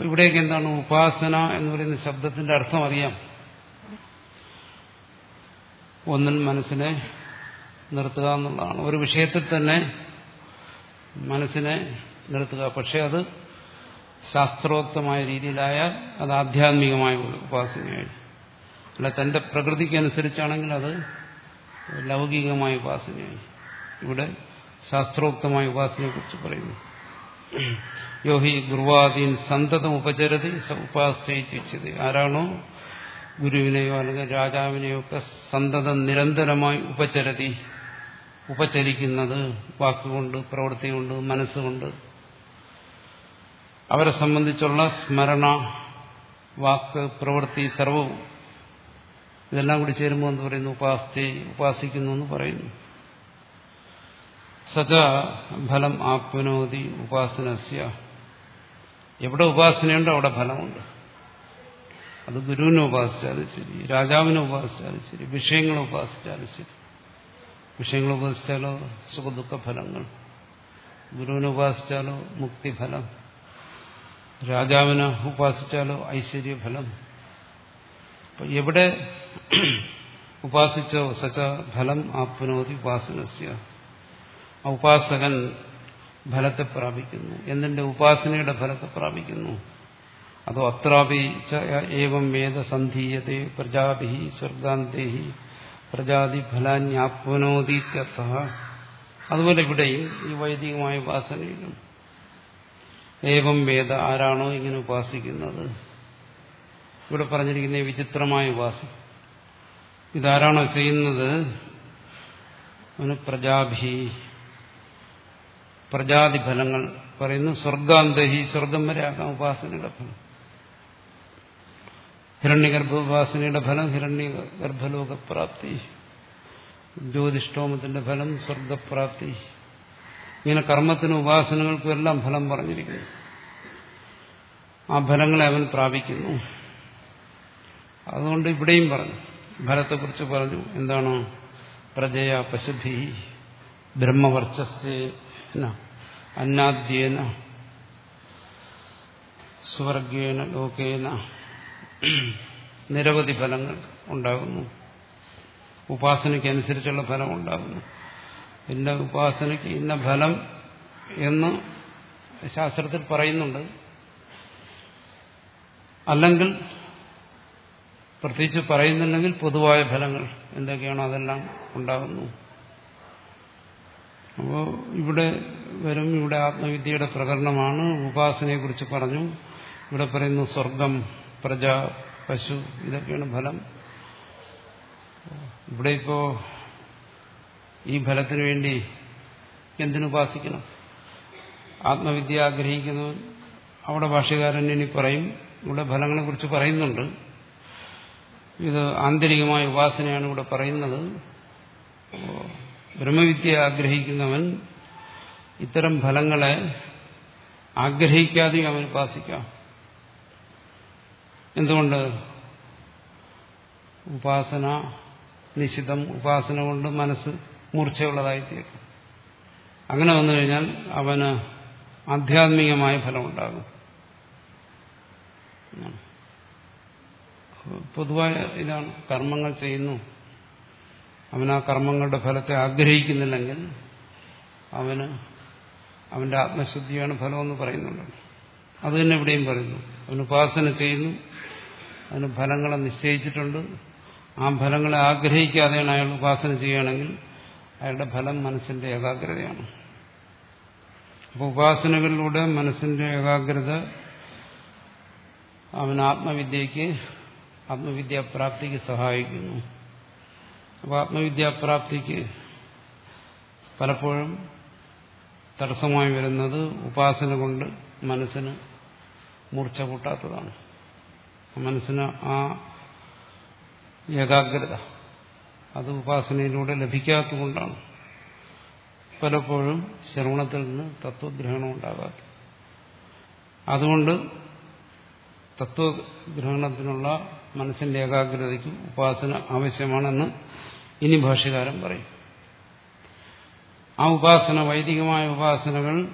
ഇവിടേക്ക് എന്താണ് ഉപാസന എന്ന് പറയുന്ന ശബ്ദത്തിന്റെ അർത്ഥം അറിയാം. ഒന്നിൽ മനസ്സിനെ നിർത്തുക എന്നുള്ളതാണ്. ഒരു വിഷയത്തിൽ തന്നെ മനസ്സിനെ നിർത്തുക പക്ഷെ അത് ശാസ്ത്രോക്തമായ രീതിയിലായാൽ അത് ആധ്യാത്മികമായ ഉപാസനയായി. അല്ല തന്റെ പ്രകൃതിക്കനുസരിച്ചാണെങ്കിൽ അത് ലൗകികമായ ഉപാസനയായി. ഇവിടെ ശാസ്ത്രോക്തമായ ഉപാസനയെ കുറിച്ച് പറയുന്നു. യോഹി ഗുരുവാദീൻ സന്തതം ഉപചരതി ഉപാസ്തയിച്ചത് ആരാണോ ഗുരുവിനെയോ അല്ലെങ്കിൽ രാജാവിനെയോ ഒക്കെ സന്തതം നിരന്തരമായി ഉപചരതി ഉപചരിക്കുന്നത് വാക്കുകൊണ്ട് പ്രവൃത്തി കൊണ്ട് മനസ്സുകൊണ്ട് അവരെ സംബന്ധിച്ചുള്ള സ്മരണ വാക്ക് പ്രവൃത്തി സർവവും ഇതെല്ലാം കൂടി ചേരുമ്പോൾ എന്ന് പറയുന്നു ഉപാസ്തി ഉപാസിക്കുന്നു എന്ന് പറയുന്നു. സജ ഫലം ആപ്നോതി ഉപാസനസ്യ. എവിടെ ഉപാസനയുണ്ടോ അവിടെ ഫലമുണ്ട്. അത് ഗുരുവിനെ ഉപാസിച്ചാലും ശരി രാജാവിനെ ഉപാസിച്ചാലും ശരി വിഷയങ്ങളെ ഉപാസിച്ചാലും ശരി. വിഷയങ്ങളെ ഉപാസിച്ചാലോ സുഖദുഃഖ ഫലങ്ങൾ ഗുരുവിനെ ഉപാസിച്ചാലോ മുക്തിഫലം? രാജാവിനെ ഉപാസിച്ചാലോ ഐശ്വര്യഫലം അപ്പൊ എവിടെ ഉപാസിച്ചോ സച്ച ഫലം ആപ്നോതി ഉപാസനസ്യ. ആ ഉപാസകൻ ഫലത്തെ പ്രാപിക്കുന്നു. എന്തിന്റെ ഉപാസനയുടെ ഫലത്തെ പ്രാപിക്കുന്നു? അതോ അത്രാപി ഏവം വേദ സന്ധീയത്തെ പ്രജാഭി സ്വർഗാന്തേഹി പ്രജാതി ഫലാന്യാപ്നോദീത്യർത്ഥ അതുപോലെ ഇവിടെയും ഈ വൈദികമായ ഉപാസനയിലും ഏവം വേദ ആരാണോ ഇങ്ങനെ ഉപാസിക്കുന്നത്? ഇവിടെ പറഞ്ഞിരിക്കുന്ന വിചിത്രമായ ഉപാസം. ഇതാരാണോ ചെയ്യുന്നത്? അവന് പ്രജാഭി പ്രജാതി ഫലങ്ങൾ പറയുന്നു സ്വർഗാന്തഹി സ്വർഗം വരെ ആകാം ഉപാസനയുടെ ഫലം. ഹിരണ്യഗർഭ ഉപാസനയുടെ ഫലം ഹിരണ്യഗർഭലോകപ്രാപ്തി. ജ്യോതിഷ്ടോമത്തിന്റെ ഫലം സ്വർഗപ്രാപ്തി. ഇങ്ങനെ കർമ്മത്തിനും ഉപാസനകൾക്കും എല്ലാം ഫലം പറഞ്ഞിരിക്കുന്നു. ആ ഫലങ്ങളെ അവൻ പ്രാപിക്കുന്നു. അതുകൊണ്ട് ഇവിടെയും പറഞ്ഞു. ഫലത്തെക്കുറിച്ച് പറഞ്ഞു. എന്താണ്? പ്രജയ പശുഭി ബ്രഹ്മവർച്ചസ്യേന അന്നാദ്യേന സ്വർഗേന ലോകേന. നിരവധി ഫലങ്ങൾ ഉണ്ടാകുന്നു. ഉപാസനയ്ക്കനുസരിച്ചുള്ള ഫലം ഉണ്ടാകുന്നു. ഇന്ന ഉപാസനയ്ക്ക് ഇന്ന ഫലം എന്ന് ശാസ്ത്രത്തിൽ പറയുന്നുണ്ട്. അല്ലെങ്കിൽ പ്രത്യേകിച്ച് പറയുന്നുണ്ടെങ്കിൽ പൊതുവായ ഫലങ്ങൾ എന്തൊക്കെയാണോ അതെല്ലാം ഉണ്ടാകുന്നു. അപ്പോൾ ഇവിടെ വരും ഇവിടെ ആത്മവിദ്യയുടെ പ്രകടനമാണ്. ഉപാസനയെക്കുറിച്ച് പറഞ്ഞു. ഇവിടെ പറയുന്നു സ്വർഗം പ്രജ പശു ഇതൊക്കെയാണ് ഫലം. ഇവിടെ ഇപ്പോ ഈ ഫലത്തിനു വേണ്ടി എന്തിനുപാസിക്കണം ആത്മവിദ്യ ആഗ്രഹിക്കുന്നവൻ അവിടെ ഭാഷകാരൻ ഇനി പറയും ഇവിടെ ഫലങ്ങളെ കുറിച്ച് പറയുന്നുണ്ട്. ഇത് ആന്തരികമായ ഉപാസനയാണ് ഇവിടെ പറയുന്നത്. ബ്രഹ്മവിദ്യ ആഗ്രഹിക്കുന്നവൻ ഇത്തരം ഫലങ്ങളെ ആഗ്രഹിക്കാതെയും അവൻ ഉപാസിക്കാം. എന്തുകൊണ്ട്? ഉപാസന നിശിതം ഉപാസന കൊണ്ട് മനസ്സ് മൂർച്ചയുള്ളതായിത്തീരും അങ്ങനെ വന്നു കഴിഞ്ഞാൽ അവന് ആധ്യാത്മികമായ ഫലമുണ്ടാകും. പൊതുവായ ഇതാണ് കർമ്മങ്ങൾ ചെയ്യുന്നു. അവൻ ആ കർമ്മങ്ങളുടെ ഫലത്തെ ആഗ്രഹിക്കുന്നില്ലെങ്കിൽ അവന് അവന്റെ ആത്മശുദ്ധിയാണ് ഫലമെന്ന് പറയുന്നുണ്ട്. അത് തന്നെ ഇവിടെയും പറയുന്നു. അവൻ ഉപാസന ചെയ്യുന്നു. അവന് ഫലങ്ങളെ നിശ്ചയിച്ചിട്ടുണ്ട്. ആ ഫലങ്ങളെ ആഗ്രഹിക്കാതെയാണ് അയാൾ ഉപാസന ചെയ്യുകയാണെങ്കിൽ അയാളുടെ ഫലം മനസ്സിന്റെ ഏകാഗ്രതയാണ്. അപ്പോൾ ഉപാസനകളിലൂടെ മനസ്സിന്റെ ഏകാഗ്രത അവൻ ആത്മവിദ്യക്ക് ആത്മവിദ്യാപ്രാപ്തിക്ക് സഹായിക്കുന്നു. അപ്പോൾ ആത്മവിദ്യാപ്രാപ്തിക്ക് പലപ്പോഴും തടസ്സമായി വരുന്നത് ഉപാസന കൊണ്ട് മനസ്സിന് മൂർച്ച കൂട്ടാത്തതാണ്. മനസ്സിന് ആ ഏകാഗ്രത അത് ഉപാസനയിലൂടെ ലഭിക്കാത്തതുകൊണ്ടാണ്. പലപ്പോഴും ശ്രവണത്തിൽ നിന്ന് തത്വഗ്രഹണം ഉണ്ടാകാത്തത്. അതുകൊണ്ട് തത്വഗ്രഹണത്തിനുള്ള മനസ്സിന്റെ ഏകാഗ്രതയ്ക്കും ഉപാസന ആവശ്യമാണെന്ന് ഇനി ഭാഷ്യകാരം പറയും. ആ ഉപാസന വൈദികമായ ഉപാസനകൾ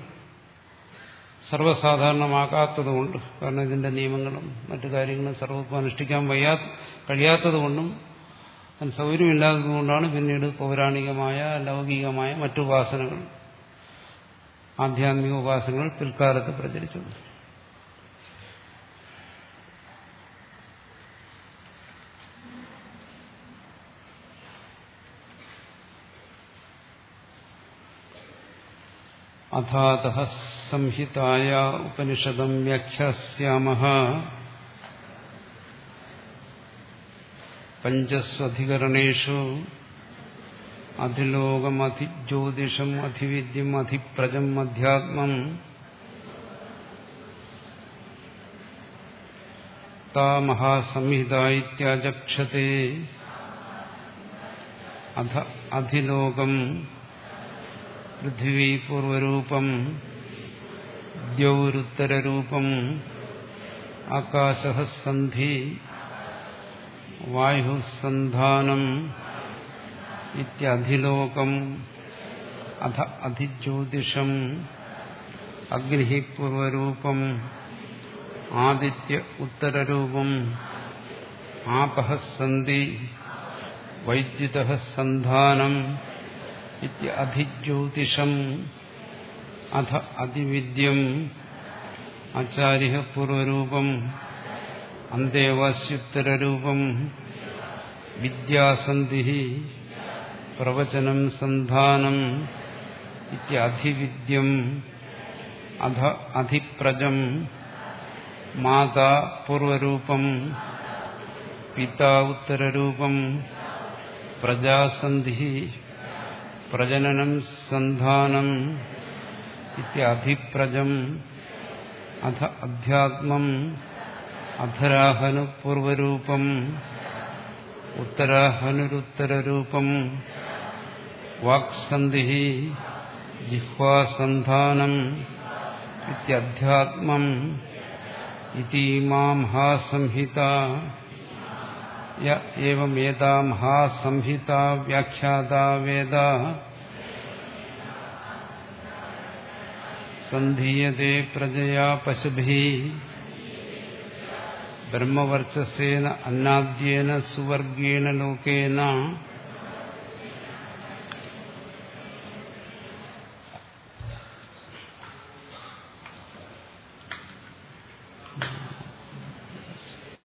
സർവസാധാരണമാകാത്തതുകൊണ്ട് കാരണം ഇതിന്റെ നിയമങ്ങളും മറ്റു കാര്യങ്ങളും സർവക്കും അനുഷ്ഠിക്കാൻ വയ്യാ കഴിയാത്തതുകൊണ്ടും സൗകര്യമില്ലാത്തതുകൊണ്ടാണ് പിന്നീട് പൗരാണികമായ ലൗകികമായ മറ്റുപാസനകൾ ആധ്യാത്മിക ഉപാസനകൾ പിൽക്കാലത്ത് പ്രചരിച്ചത്. അഥാത സംഹിതായ ഉപനിഷദം വ്യാഖ്യാസ്യാമ പഞ്ചസ്വധികരണേഷു അധിലോകം അധിജ്യോതിഷം അധിവിദ്യം അധിപ്രജം അധ്യാത്മം മഹാസംഹിത ഇത്യാചക്ഷത്തെ അധ അധിലോകം പൃഥിവീ പൂർവരൂപം ദ്യൗരുത്തരൂപം ആകാശ വായുസന്ധാനം ഇത്യധിലോകം അധ അധിജ്യോതിഷം അഗ്നി പൂർവരൂപം ആദിത്യ ഉത്തരരൂപം ആപഹസന്ധി വൈദ്യുത സന്ധാനം ഇത്യധിജ്യോതിഷം അധ അതിവിദ്യം ആചാര്യ പൂർവരൂപം അന്തേവാസ്യുത്തരൂപം വിദ്യാസന്ധി പ്രവചനം സന്ധാനം ഇത്യധിവിദ്യം അധ അധിപ്രജം മാതാ പൂർവരൂപം പിതാ ഉത്തരരൂപം പ്രജാസന്ധി പ്രജനനം സന്ധാനം ഇത്യധിപ്രജം അധ അധ്യാത്മം അധരാഹനു പൂർവരൂപം ഉത്തരാഹനുരുത്തരൂപം വാക്സന്ധി ജിഹ്വാസന്ധാനം ഇത്യധ്യാത്മം ഇതീമാ മഹാസംഹിത ഏവമേതാ മഹാസംഹിത വ്യാഖ്യാതാ വേദ സന്ധീയത്തെ പ്രജയാ പശുഭി ബ്രഹ്മവർച്ചസേന അന്നാദ്യേന സുവർഗീണ ലോകേന